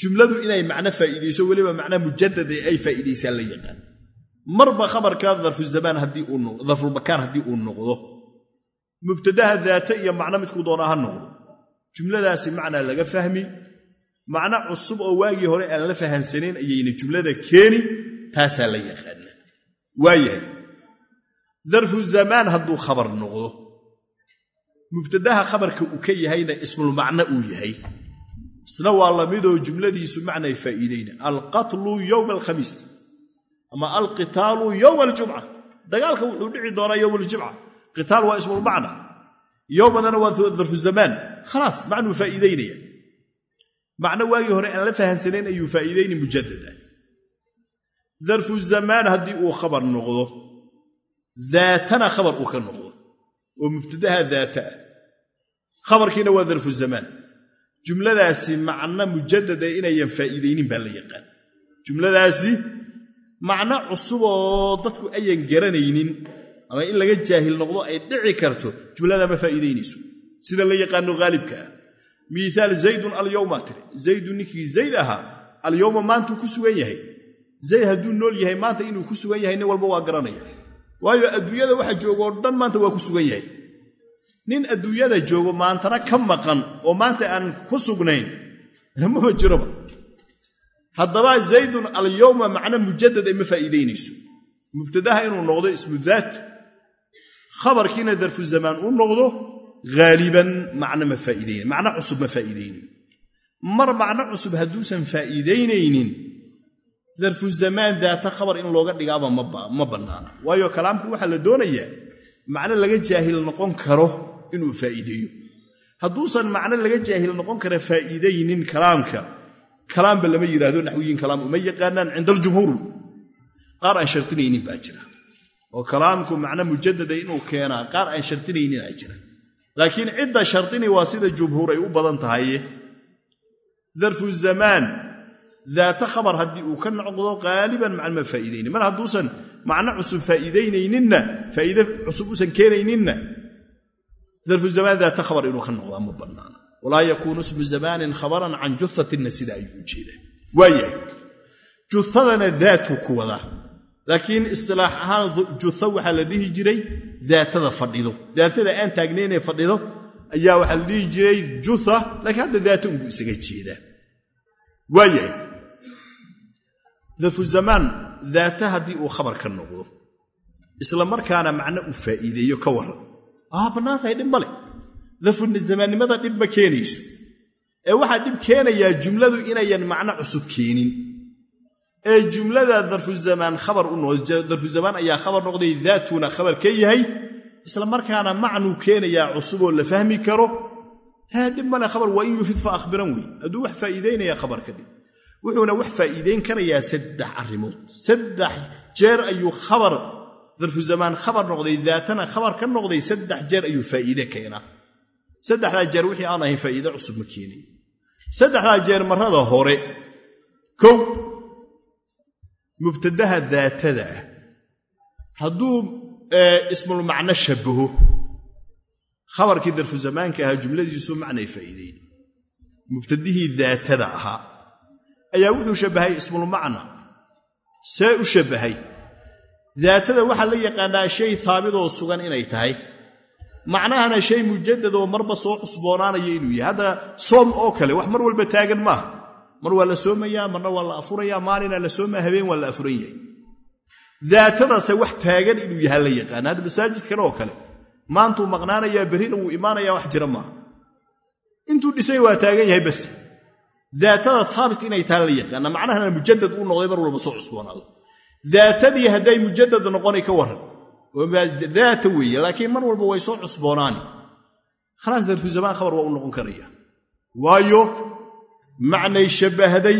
jumladu inay macno faa'iidayso weliba macnaa mujadada ay faa'iidaysaan la yaqaan marba khabarka darfulmakaan haddii uu noqdo. Mubtadaha daata iyo macno midkuu doona ha noqdo. Jumladaasi macnaa laga fahmi macno cusub oo waagii hore aan la fahamsanayn ayayna jumlada keeni taasaa la yaqaana. Waayahay darfu zamaan hadduu khabar noqdo. Mubtadaha khabarka uu ka yahayna ismulmacno uu yahay. Isna waa lamidoo jumladiisu macnay faa'iidayna alqatlu yowma alkhamiis ama alqitaalu yowma aljumca. Dagaalka wuxuu dhici doonaa yowma aljumca. Qitaal waa ismulmacna yowmadana waa darfu zamaan khalaas macnuu faa'iidaynaya. Macno waagii hore aan la fahamsanayn ayuu faa'iidayni mujadada darfu zamaan haddii uu khabar noqdo daatana khabar uu ka noqdo oo mubtadaha daata ah khabarkiina waa darfu zamaan jumladaasi macno mujadada inayan faa'iidaynin baa la yaqaan jumladaasi macno cusub oo dadku ayan garanaynin ama in laga jaahil noqdo ay dhici karto jumlada ma faa'iidaynayso sida la yaqaano haalibka ah miiaal zaydun alyowma tiri zaydun ninkii zayd ahaa alyowma maantuu ku sugan yahay zayd hadduu nool yahay maanta inuu ku sugan yahay nin walba waa garanaya waayo adduunyada waxa joogo oo dhan maanta waa ku sugan yahay. Nin adduunyada joogo maantana ka maqan oo maanta aan ku sugnayn mama jiroba. Haddaba zaydun alyowma macno mujadada ma faa'iidaynayso mubtadaha inuu noqdo ismu daat. Khabarkiina darfu zamaan uu noqdo haaliban macno ma faa'iidayna macno cusub ma faa'iidaynayo mar macno cusub hadduusan faa'iidaynaynin darfu zamaan daata khabar in looga dhigaaba ma bannaana. Waayo kalaamku waxaa la doonayaa macno laga jaahil noqon karo inuu faa'iideeyo. Hadduusan macno laga jaahil noqon kara faa'iidaynin kalaamka kalaamba lama yidhaahdo naxwiyiin kalaam. Uma yaqaanaan cinda aljumhuur qaar aan shartinaynin baa jira. Oo kalaamku macno mujadada inuu keenaa qaar aan shartinaynin aa jira. Laakiin cidda shardini waa sida jumhuur ay u badan tahay darfu zamaan daata khabar haddii uu ka noqdo qaaliban macno ma faa'iidaynin. Mar hadduusan macno cusub faa'iidaynayninna faa'iide cusub usan keenayninna darfu zamaan daata khabar inuu ka noqdaa ma bannaana. Walaa yakuunu ismu zamaanin khabaran can juhatinna sida ayuu u jeedaa. Waayahay juhadana daatuu ku wadaa laakiin istilaax ahaan juha waxaa la dhihi jiray daatada fadhido. Daatada aan taagnaynee fadhido ayaa waxaa la dhihi jiray juha isaga jeedaa. Waayahay darfu zamaan daata haddii uu khabar ka noqdo. Isla markaana macno uu faa'iideeyo ka waran. Aa bannaan tahay dhib male darfu zamaannimada dhib ma keenayso. Ee waxaa dhib keenayaa jumladu inayan macno cusub keenin. Ee jumlada darfuzamaan ayaa khabar noqday daatuna khabar ka yahay. Isla markaana macnuu keenayaa cusuboo la fahmi karo. Dhib male khabar waa in yufid fa akhbiran wey hadduu wax faa'iidaynaya khabar ka dhig wuxuuna wax faa'iidayn karayaa saddex arrimood. Saddex jeer ayuu khabar darfuzamaan khabar noqday daatana khabar ka noqday saddex jeer ayuu faa'iide keenaa. Saddexdaa jeer wixii aan ahayn faa'iide cusub ma keenay saddexdaa jeer marrada hore kow mubtadaha daatada ah. Hadduu ismul macno shabbaho khabarkii darfu zamaanka ahaa jumladiisu macnay faa'iideyn. Mubtadihii daatada ahaa ayaa wuxuu shabbahay ismulmacna see u shabbahay daatada waxaa la yaqaannaa shay haabidoo sugan inay tahay. Macnahana shay mujadad oo marba soo cusboonaanaya inuu yahay. Hadda soom oo kale wax mar walba taagan maaha. Mar waa la soomayaa marna waa la afurayaa maalina la soomaa habeen waa la afuran yahay. Wax taagan inuu yaha la yaqaana hadda masaajidkan oo kale. Maantuu maqnaanayaa berrina wuu imaanayaa wax jira maaha. Intuu dhisay waa taagan yahay bas daatada haabit inay taha la yaqaana macnahana mujadad uu noqday mar walba soo cusboonaado daatadii hadday mujadad noqonay ka waran daata weeye laakiin mar walba way soo cusboonaani. Khalaas darfu zamaan khabar waa u noqon karaya. Waayo macnay shabbahday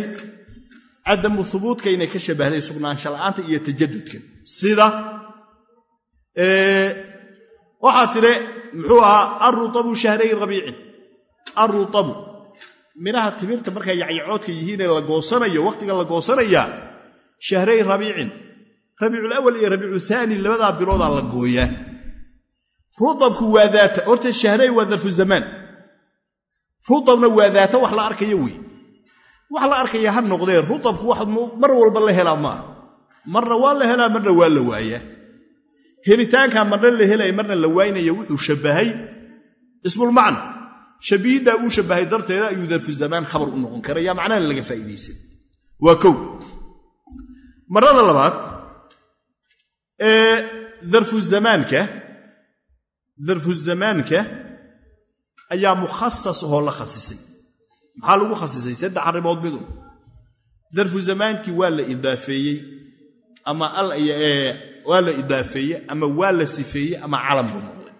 cadamu hubuudkaynay ka shabbahday sugnaansha la'aanta iyo tajadudkan sida waxaa tidhi muxuu ahaa arutabu shahray rabiicin. Arutabu midhaha timirta markay yacyacoodka yihiinee la goosanayo wakhtiga la goosanayaa shahray rabiicin. Rabiicul awal iyo rabiicu labadaa biloodaa la gooyaa. Rutabku waa daata horta shahray waa darfu zamaan waa daata wax la arkaya wey. Wax la arkaya ha noqdee rutabku wax mar walba la helaa maaha. Marna waa la helaa marna waa la waayaa. Helitaankaa marna la helaya marna la waaynaya wuxuu shabbahay. Ismulmacna shabihiddaa uu shabbahay darteeda ayuu darfu zamaan khabar u noqon karaya macnahana laga faa'iidaysan. Waa kow. Marada labaad ee darfu zamaanka darfu zamaanka ayaa mukhasas oo la khasisay. Maxaa lagu khasisay? Saddex arrimood midun darfu zamaankii waa la idaafeeyey ama waa la idaafeeye ama waa la sifeeye ama calam buu noqday.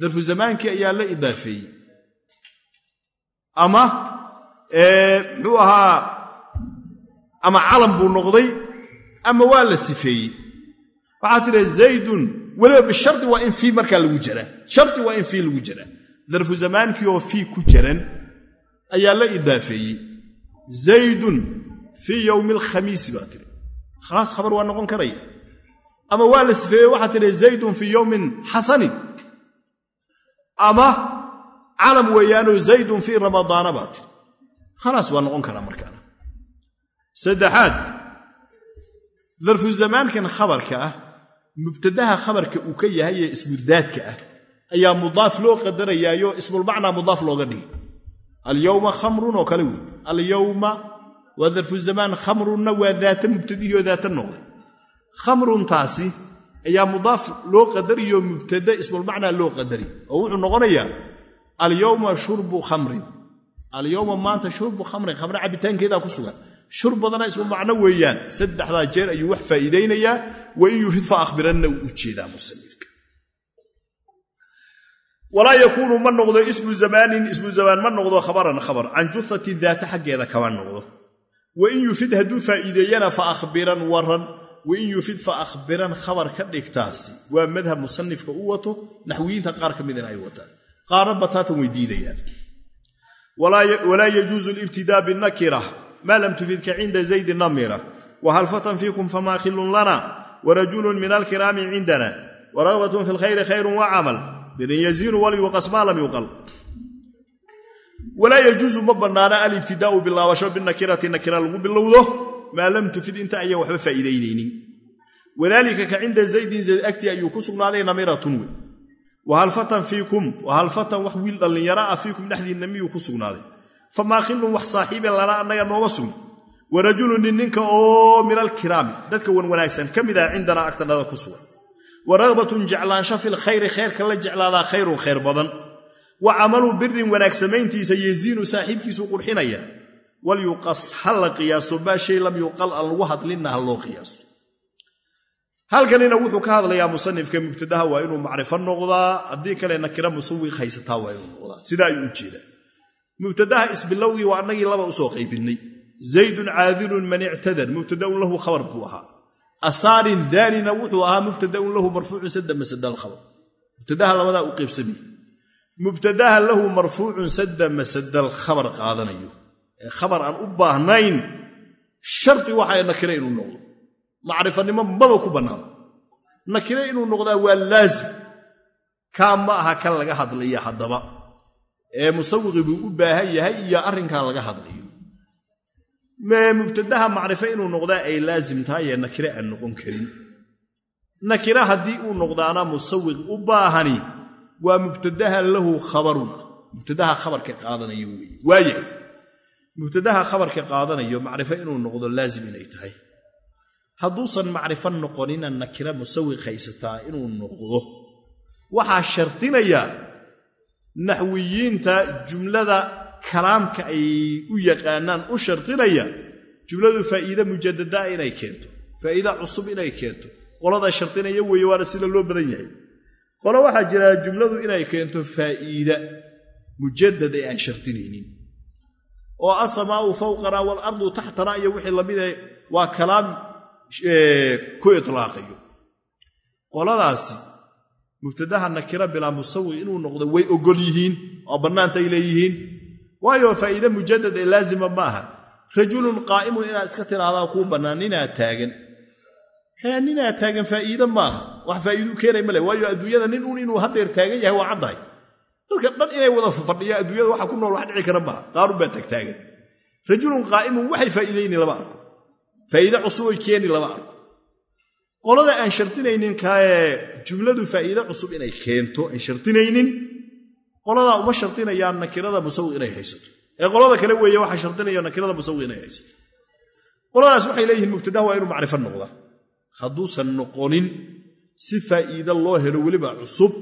Darfu zamaankii ayaa la idaafeeyey ama muxuu ahaa ama calam buu noqday ama waa la sifeeyey. Waxaa tidhi zaydun weliba bishardi waa in fii markaa lagu jiraa shardi waa in fii lagu jiraa darfu zamaankii oo fii ku jiran ayaa la idaafeeyey. Zaydun fii yowmi alkhamiisi baa tidhi khalaas khabar waa noqon karaya ama waa la sifeeyey waxaa tidhi zaydun fii yowmin xasanin ama calam weeyaanoo zaydun fii ramadaana baa tidhi khalaas waa noqon karaa markaana. Saddexaad darfu zamaankan khabarka ah mubtadaha khabarka uu ka yahay ee ismudaadka ah ayaa mudaaf loo qadarayaayo ismulmacnaa mudaaf looga dhigi alyowma khamrun oo kale wey alyowma waa darfu zamaan khamrunna waa daata mubtadihii oo daata noqday. Khamruntaasi ayaa mudaaf loo qadariyo mubtada ismulmacnaa loo qadari oo wuxuu noqonayaa alyowma shurbu khamrin. Alyowma maanta shurbu khamrin khamre cabitaankeedaa ku sugan. Shur badana ismu macno weeyaan. Saddexdaa jeer ayuu wax faa'iidaynayaa wa in yufid fa akhbiranna uu u jeedaa musanifka walaa yakuunu ma noqdo ismu zamaanin ismu zamaan ma noqdo khabaran khabar. Can juhati daata xaggeeda kama noqdo. Wa in yufid hadduu faa'iideeyana fa akhbiran waran wa in yufid fa akhbiran khabar ka dhigtaasi. Waa madhab musanifka u wato naxwiyiinta qaar ka midana ay wataan qaarna bataatan way diidayaan. Walaa yajuusu libtidaa binakira ma lam tufidka cinda zaydi namira whal fatan fiikum famaa khilun lana warajulun min alkiraami cindana waragbatun fi lkhayri khayrun wacamal birin yaziinu walyuqas maa lam yuqal. Walaa yajuusu ma bannaana alibtidaa'u bilaabasho binakirati nakira lagu bilowdo maa lam tufid inta ayaan waxba faa'iidaynaynin wadaalika ka cinda zaydin zayd agtii ayuu ku sugnaaday namiratun wey wahal fatan wax wiil dhallinyaro ah fiikum dhexdiinna miyuu ku sugnaaday? Famaa khilun wax saaxiibe lana annaga nooma sugna warajulun nin ninka oo min alkiraami dadka wan wanaagsan ka mid ah cindanaa agtanada ku sugan. Wa ragbatun jeclaansho fil khayri khayrka la jeclaadaa khayrun khayr badan. Wa camalu birin wanaag samayntiisa yeziinu saaxiibkiisuu qurxinaya. Walyuqas ha la qiyaaso maa shay lam yuqal aan lagu hadlinna ha loo qiyaaso halkanina wuxuu ka hadlayaa musanifka mubtadaha waa inuu macrifo noqdaa haddii kale nakira musawiq haysataa waa inuu noqdaa. Sidaa ayuu u jeedaa. Mubtadaha isbilowgii waa annagii laba u soo qaybinnay zaydun caadilun man ictadar mubtadaun lahu khabar buu ahaa. Asaarin daanina wuxuu ahaa mubtadaun lahu marfuucun sadda masada alkhabar mubtadaha labadaa u qaybsamay. Mubtadaha lahu marfuucun sadda masada alkhabar qaadanayo. Ee khabar aan u baahnayn shardi waxay nakire inuu noqdo macrifanimo maba ku bannaano nakire inuu noqdaa waa laazim. Kaa ma aha kan laga hadlaya haddaba. Ee musawiqi buu u baahan yahay iyo arrinkaa laga hadlayo. Mubtadaha macrifo inuu noqdaa ay laazim tahay ee nakire aan noqon karin. Nakira haddii uu noqdaana musawiq u baahani waa mubtadaha lahu khabarun. Mubtadaha khabarka qaadanayo weeye. Waayahay mubtadaha khabarka qaadanayo macrifo inuu noqdo laazim inay tahay hadduusan macrifo noqonina nakira musawiq haysataa inuu noqdo. Waxaa shardinayaa naxwiyiinta jumlada kalaamka ay u yaqaanaan u shardinaya jumladu faa'iide mujadadaa inay keento faa'iide cusub inay keento. Qolada shardinaya weeye waana sida loo badan yahay. Qole waxaa jira jumladu inay keento faa'iida mujadad ee aan shardinaynin. Oo asamaau fawqana waalardu taxtana iyo wixii lamida waa kalaam ku itlaaqayo qoladaasi mubtadaha nakira bilaa musawiq inuu noqdo way ogol yihiin oo bannaantay leeyihiin. Waayo faa'iide mujadad ee laazima ma aha. Rajulun qaa'imun inaad iska tidhaahdaa kuu bannaan ninaa taagan. Hee ninaa taagan faa'iide maaha wax faa'iiduu keenay male waayo adduunyada nin uun inuu haddeer taagan yahay waa caddahay. Dadka dhan inay wada fadhiya adduunyada waxa ku nool wax dhici kara maaha qaarun baa tagtaagan rajulun qaa'imun waxay faa'iidayni lama arko faa'iide cusuboy keeni lama arko qolada aan shardinaynin kae jumladu faa'iide cusub inay keento aan shardinaynin qoladaa uma shardinayaan nakirada musawiq inay haysato. Ee qolada kale weeye waxaa shardinaya nakirada musawiq inay haysato. Qoladaas waxay leeyihiin mubtadaha waa inuu macrifo noqda. Hadduusan noqonin si faa'iide loo helo weliba cusub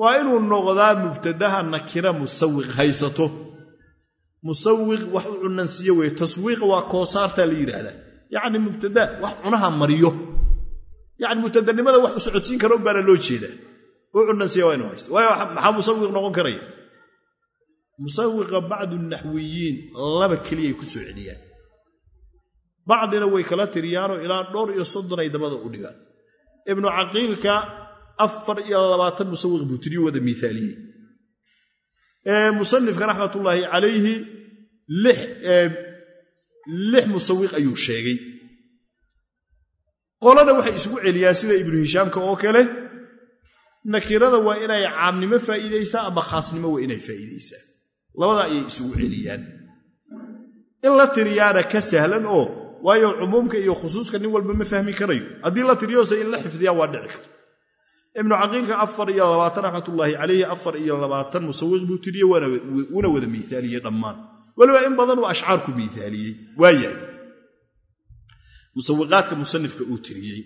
waa inuu noqdaa mubtadaha nakira musawiq haysato musawiq wax u cunansiiye weye taswiiqa waa koosaartaa la yidhaahdaa. Yacni mubtada wax cunaha mariyo. Yacni mubtadanimada wax u socodsiin kara un baana loo jeedaa. U cunansiiya waa inuu haysta waayo maxaa musawiq noqon karaya? Musawiqa bacdu naxwiyiin laba keliyay ku soo celiyaan. Bacdina way kala tiriyaanoo ilaa dhowr iyo soddon ay dabada u dhigaan. Ibnu caqiilka afar iyo labaatan musawiq buu tiriyo wada miaaliyey musanifka raxmatullaahi calayhi lix musawiq ayuu sheegay. Qolana waxay isugu celiyaan sida ibnu hishaamka oo kale nakirada waa inay caamnimo faa'iidaysaa ama khaasnimo waa inay faa'iidaysaa. Labada ayay isugu celiyaan. In la tiriyaana ka sahlan oo waayo cumuumka iyo khusuuska nin walba ma fahmi karayo. Haddii la tiriyose in la xifdiyaa waa dhici karta ibnu caqiilka afar iyo labaatan raxmatullaahi calayhi afar iyo labaatan musawiq buu tiriye wuuna wada miaaliyey dhammaan. Weliba in badan uu ashcaarku miaaliyey waayahay musawiqaadka musanifka uu tiriyey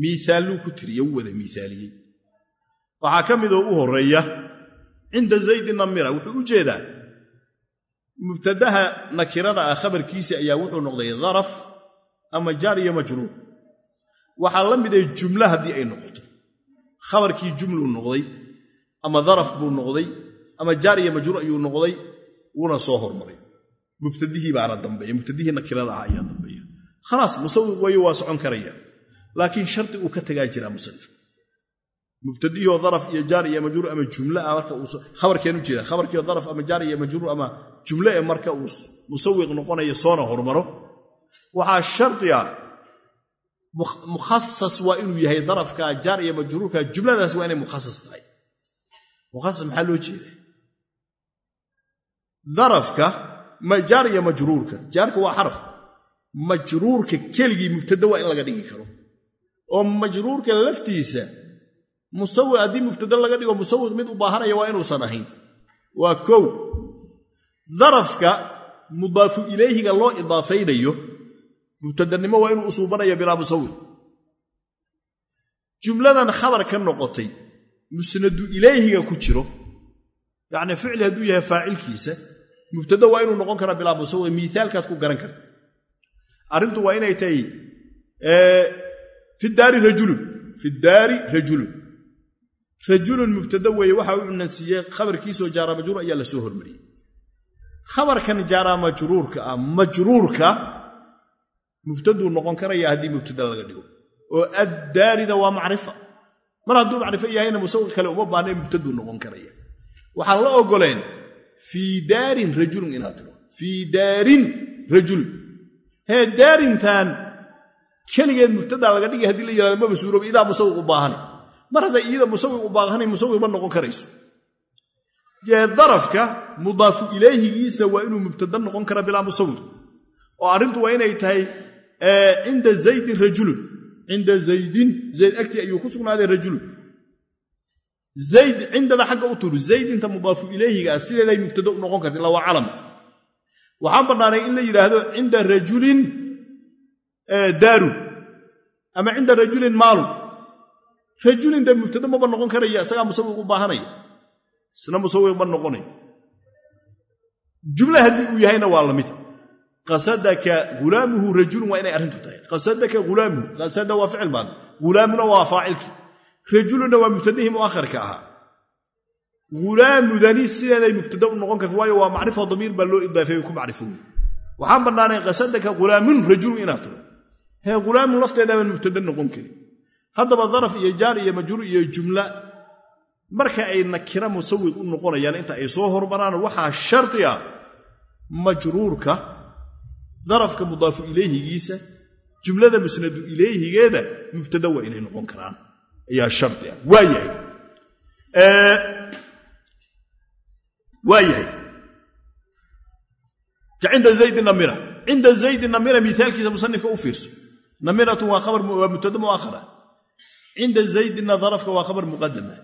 miaaluu ku tiriye wuu wada miaaliyey waxaa ka midoo u horreeya cinda zaydi namira wuxuu u jeedaa mubtadaha nakirada ah khabarkiisa ayaa wuxuu noqday daraf ama jaar iyo majruur. Waxaa la miday jumla haddii ay noqoto khabarkii jumluu noqday ama daraf buu noqday ama jaar iyo majruur ayuu noqday wuuna soo hormaray. Mubtadihii baana dambeeya mubtadihii nakirada ah ayaa dambeeya khalaas musawiq weeye waa socon karaya laakiin shardi uu ka tagaa jiraa musanif mubtadihioo daraf iyo jaar iyo majruur ama jumle ah marka uu khabarkeen u jeeda khabarkiio daraf ama jaar iyo majruur ama jumle e marka uu musawiq noqonayo soona hormaro. Waxaa shardi ah mukhasas waa inuu yahay darafka jaar iyo majruurka. Jumladaas waa inay mukhasas tahay. Mukhasas maxaa loo jeeda darafka jaar iyo majruurka. Jaarka waa xaraf. Majruurka keligii mubtada waa in laga dhigi karo. Oo majruurka laftiisa musawiq haddii mubtada laga dhigo musawiq mid u baahanaya waa inuusan ahayn. Waa kow. Darafka mudaafu ilayhiga loo idaafaynayo mubtadanimo waa inuu usuubanaya bilaa musawiq jumladan khabar ka noqotay musnadu ilayhiga ku jiro yacnii ficli hadduu yahay faacilkiisa mubtada waa inuu noqon karaa bilaa musawiq miaalkaad ku garan karta arrintu waa inay tahay fi daari rajulun fi daari rajulun. Rajulun mubtada weeye waxaa u cunansiiyey khabarkiisoo jaara majruur ayaa la hormariyey. Khabarkan jaara majruurka ah majruurka mubtaduu noqon karaya haddii mubtada laga dhigo. Oo addaarida waa macrifa. Mar hadduu macrifo yahayna musawiq kale uma baahna mubtaduu noqon karaya. Waxaan la ogoleen fii daarin rajulun inaad tiro fii daarin rajulun hee daarintan keligeed mubtadaa laga dhigay haddii la yihahdo maba suurooba idaa musawiq u baahana mar hadday iyada musawiq u baahanay musawiq ma noqon karayso. Darafka mudaafu ilayhigiisa waa inuu mubtada noqon kara bilaa musawiq oo arrintu waa inay cinda zaydin rajulun cinda zaydin. Zayd agtii ayuu ku sugnaaday rajulun zayd cindana xagga u turu zaydinta mudaafu ilayhiga sideeday mubtada u noqon karta ilaa waa calam waxaan bannaanay in la yidhaahdo cinda rajulin daarun ama cinda rajulin maalun rajulin de mubtada maba noqon karaya isagaa musawiq u baahanaya. Isna musawiq ma noqonay. Jumla haddii uu yahayna waa la mid qasadaka hulaamuhu rajulun waa inay arrintu tahay. Qasadaka hulaamuhu qasada waa ficil baad hulaamuna waa faacilkii. Rajulunna waa mubtadihii mu'akharka ahaa. Hulaamudani sideeday mubtada u noqon karta waayo waa macrifo damiir baa loo idaafeeye ku macrifooye waxaan bannaanay qasadaka hulaamun rajulun inaad tiro hee hulaamun lafteedaaban mubtada noqon karin haddaba daraf iyo jaar iyo majruur iyo jumla marka ay nakira musawiq u noqonayaan inta ay soo hormaraan waxaa shardi ah darafka mudaafu ilayhigiisa jumlada musnadu ilayhigeeda mubtada waa inay noqon karaan. Ayaa shardi ah. Waa yahay. Waa yahay. Ka cinda zaydi namira. Miaalkiisa musanifka u fiirso. Namiratun waa mubtada muakhara cinda zaydina darafka waa khabar muqadama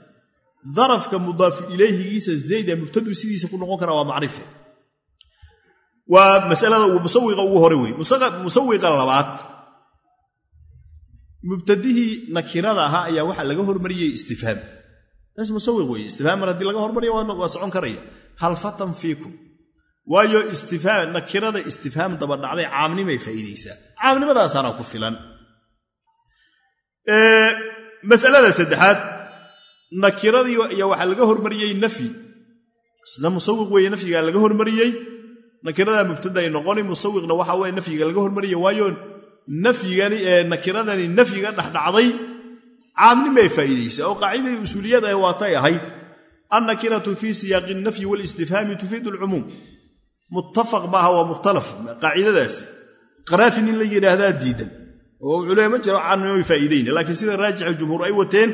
darafka mudaafu ilayhigiisa zayda mubtadu sidiisa ku noqon kara waa macrife waa masalada musawiqa ugu hore wey musawiqa labaad. Mubtadihii nakirada ahaa ayaa waxaa laga hormariyey istifhaam. Taas musawiq weeye istifhaam mar haddii laga hormariya waa socon karaya. Hal fatan fiikum. Waayo nakirada istifhaam dabadhacday caamnimay faa'iidaysaa. Caamnimadaasaana ku filan. Masalada saddexaad. Nakiradii ayaa waxaa laga hormariyey nafyi isna musawiq weeye nafyigaa laga hormariyey nakiradaa mubtadaay noqoni musawiqna waxa weye nafyiga laga hormariya waayo nakiradani nafyiga dhexdhacday caamnimay faa'iidaysa oo qaacidadii usuuliyada waatay ahayd annakiratu fii siyaaqi nafyi walistifhaami tufiidu alcumuum. Muttafaq maaha waa mukhtalaf. Qaacidadaasi qaraafin in la yidhaahdaa diidan. Oo wuxuu leeya ma jiro caamnimay faa'iidayna. Laakiin sida raajixa jumhuur ay wateen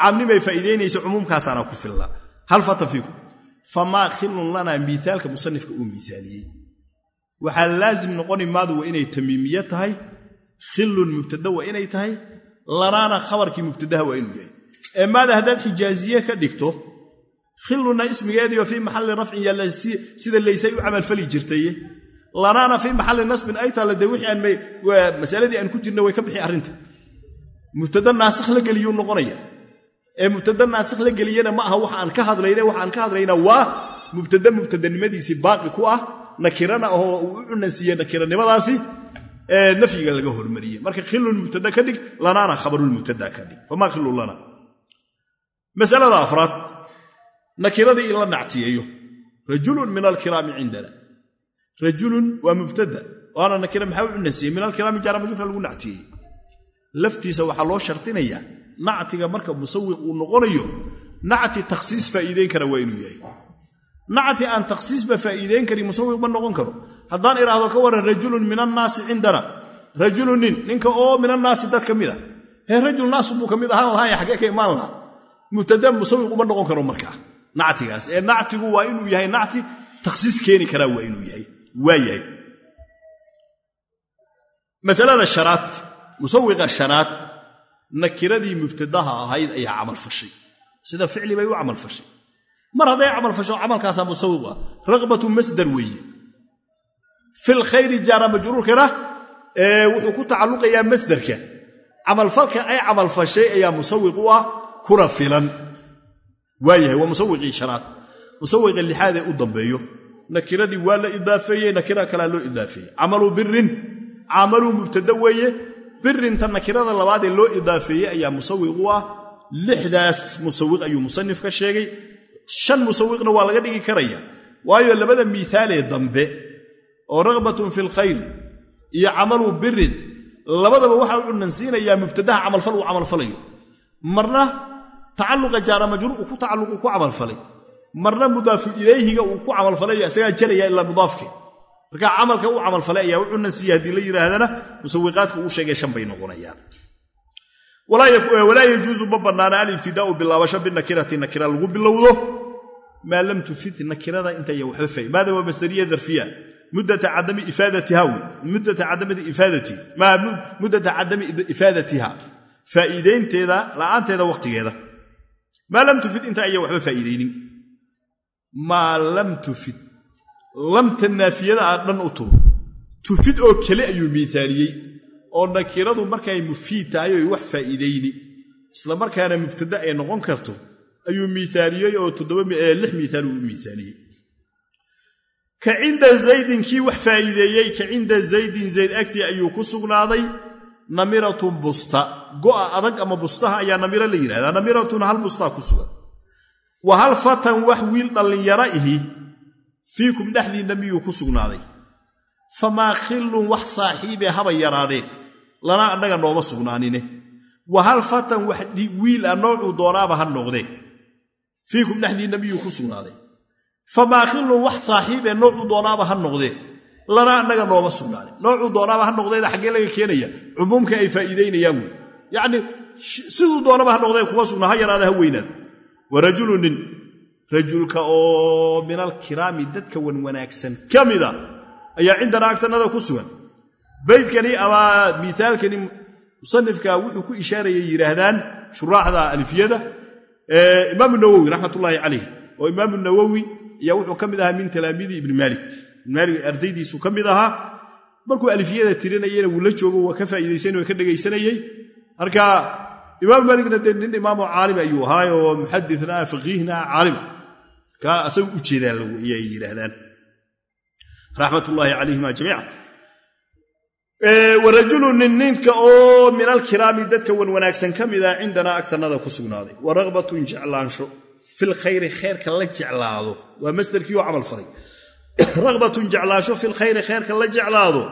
caamnimay faa'iidaynaysa cumuumkaasaana ku filla. Hal fatan famaa khilun lanaa miaalka musanifka uu miaaliyey waxaa laazim noqoni maadu waa inay tamiimiye tahay khilun mubtada waa inay tahay lanaana khabarkii mubtadaha waa inuu yahay. Ee maada haddaad xijaaziye ka dhigto khilunna ismigeediio fii maxalli rafcin yaalla sida laysay u camalfali jirtaye lanaana fii maxalli nasbin ay taalla dee wixii aan masaladii aan ku jirna way ka bixi ee mubtada naasikh la geliyana ma aha waxa aan ka hadlayna waxa aan ka hadlayna waa mubtada mubtadanimadiisii baaqi ku ah nakirana ahoo uu u cunansiiye nakiranimadaasi ee nafyiga laga hormariyey. Marka khilun mubtada ka dhig lanaana khabarulmubtada ka dhig. Famaa khilun lana? Masalada afraad nakiradii in la rajulun min alkiraami cindana. Rajulun waa mubtada waana nakira maxaa u cunansiiyey min alkiraami jaara majruurka lagu nactiyeeyey laftiisa waxaa loo shardinayaa nactiga marka musawiq uu noqonayo nacti takhsiis faa'iideyn kara waa inuu yahay. Nacti aan takhsiisba faa'iideyn karin musawiq ma noqon karo. Haddaan idhaahdo ka waran rajulun min annaasi cindana. Rajulun nin ninka oo min annaasi dad ka mid a hee rajul naasu buu ka mid ahaan lahaaya xaggee ka imaan lahaa mubtada musawiq uma noqon karo markaa nactigaas. Ee nactigu waa inuu yahay nacti takhsiis keeni karaa waa inuu yahay. Waa yahay. Masalada shanaad musawiqa nakiradii mubtadaha ahayd ayaa camal fashay. Sida ficli bay u camal fashay. Mar hadday camal fasho camalkaasaa musawiq ah raqbatu masdar weeye. Fil khayri jaara majruurkana wuxuu ku tacalluqayaa masdarka. Camalfalka ay camalfashay ayaa musawiq u ah kuna filan. Waayahay waa musawiqii shanaad. Musawiqa lixaad ee u dambeeyo. Nakiradii waa la idaafeeyey nakira kalaa loo idaafeeyey. Camalu birin camaluu mubtada weeye birinta nakirada labaad ee loo idaafeeyey ayaa musawiq u ah. Lixdaas musawiq ayuu musanif ka sheegay. Shan musawiqna waa laga dhigi karaya. Waayo labada miithaalee dambe oo raqbatun fi lkhayri iyo camalu birin labadaba waxaa u cunansiinayaa mubtadaha camalfal uu camalfalayo marna tacalluqa jaara majruur uu ku tacalluqu ku camalfalay marna mudaafu ilayhiga uu ku camalfalay isagaa jaraya ilaa mudaafke marka camalka u camalfalay ayaa u cunansiiya haddii la yidhaahdana musawiqaadka uu sheegay shan bay noqonayaan. Walaa yajuusu ma bannaana alibtidaau bilaabasho binakirati nakira lagu bilowdo. Maa lam tufid nakirada intay waxba faa maada waa masdariya darfiya. Muddata cadami ifaadatiha wey muddata cadami ifaadatiha. Faa'iidaynteeda la'aanteeda wakhtigeeda maa lam tufid inta ayaa waxba faa'iidaynin. Maa lam tufid lamta naafiyada aa dhan u tuur. Tufid oo kale ayuu miisaaliyey oo nakiradu markay mufiid tahay oy wax faa'iidayni. Isla markaana mubtada ay noqon karto ayuu miisaaliyey oo lix miisaal uu u miisaaliyey ka cinda zaydin kii wax faa'iideeyey ka cinda zaydin zayd agtii ayuu ku sugnaaday namiratun busta. Go'a adag ama bustaha ayaa namiro la yidhahdaa namiratun hal bustaa ku sugan. Wa hal fatan wax wiil dhallinyaro ihi fiikum dhexdiinna miyuu ku sugnaaday? Famaa khillun wax saaxiibee haba yaraadeen lana annaga nooma sugnaanine wa hal fatan wax wiil a noocuu doonaaba ha noqdee? Fiikum dhexdiinna miyuu ku sugnaaday? Famaa khillun wax saaxiibee noocuu doonaaba ha noqdee? Lana annaga nooma sugnaanin noocuu doonaaba ha noqdeeda xaggee laga keenaya cumuumka ay faa'iidaynayaan wey yacnii siduu doonaba ha noqdee kuma sugnaa ha yaraada ha weynaado. Wa rajulu nin rajulka oo min alkiraami dadka wan wanaagsan ka mida ayaa cindanaa agtannada ku sugan. Baydkani ama miisaalkani musanifka wuxuu ku ishaarayay yidhaahdaan shuraaxda alifiyada imaamu nawowi raxmatullaahi calayh oo imaamu nawowi ayaa wuxuu ka mid ahaa min talaamiidi ibni maalik. Ibnimaalik ardaydiisu ka mid ahaa. Markuu alifiyada tirinayena wuu la joogo waa ka faa'iidaysanay ka dhegaysanayey marka imaamu maalikna dee nin imaamu caalim ayuu ahaa oo muxadina ah faqiihna ah caalim ah ka asagu u jeedaan ayay yidhaahdaan. Raxmatullaahi calayhima jamiica. Warajulu nin ninka oo min alkiraami dadka wan wanaagsan ka mida cindanaa agtannada ku sugnaaday. Wa raqbatun jeclaansho. Fil khayri khayrka la jeclaado. Waa masdarkii oo camal faray. Raqbatun jeclaansho fil khayri khayrka la jeclaado.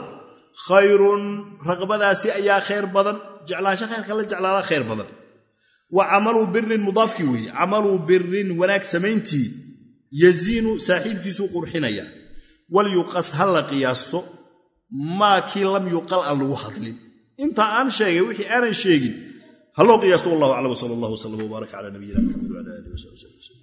Khayrun raqbadaasi ayaa khayr badan. Jeclaansho khayrka la jeclaada khayr badan. Wa camalu birin mudaafkii weeye. Camalu birin wanaag samayntii yaziinu saaxiibkiisuu qurxinaya. Walyuqas ha la qiyaasto maa kii lam yuqal aan lagu hadlin. Intaa aan sheegay wixii aanan sheegin ha loo qiyaasto wallahu aclam wsal allah wslam wbaarak cala nabiyina maxamed wala alih wsabi wslam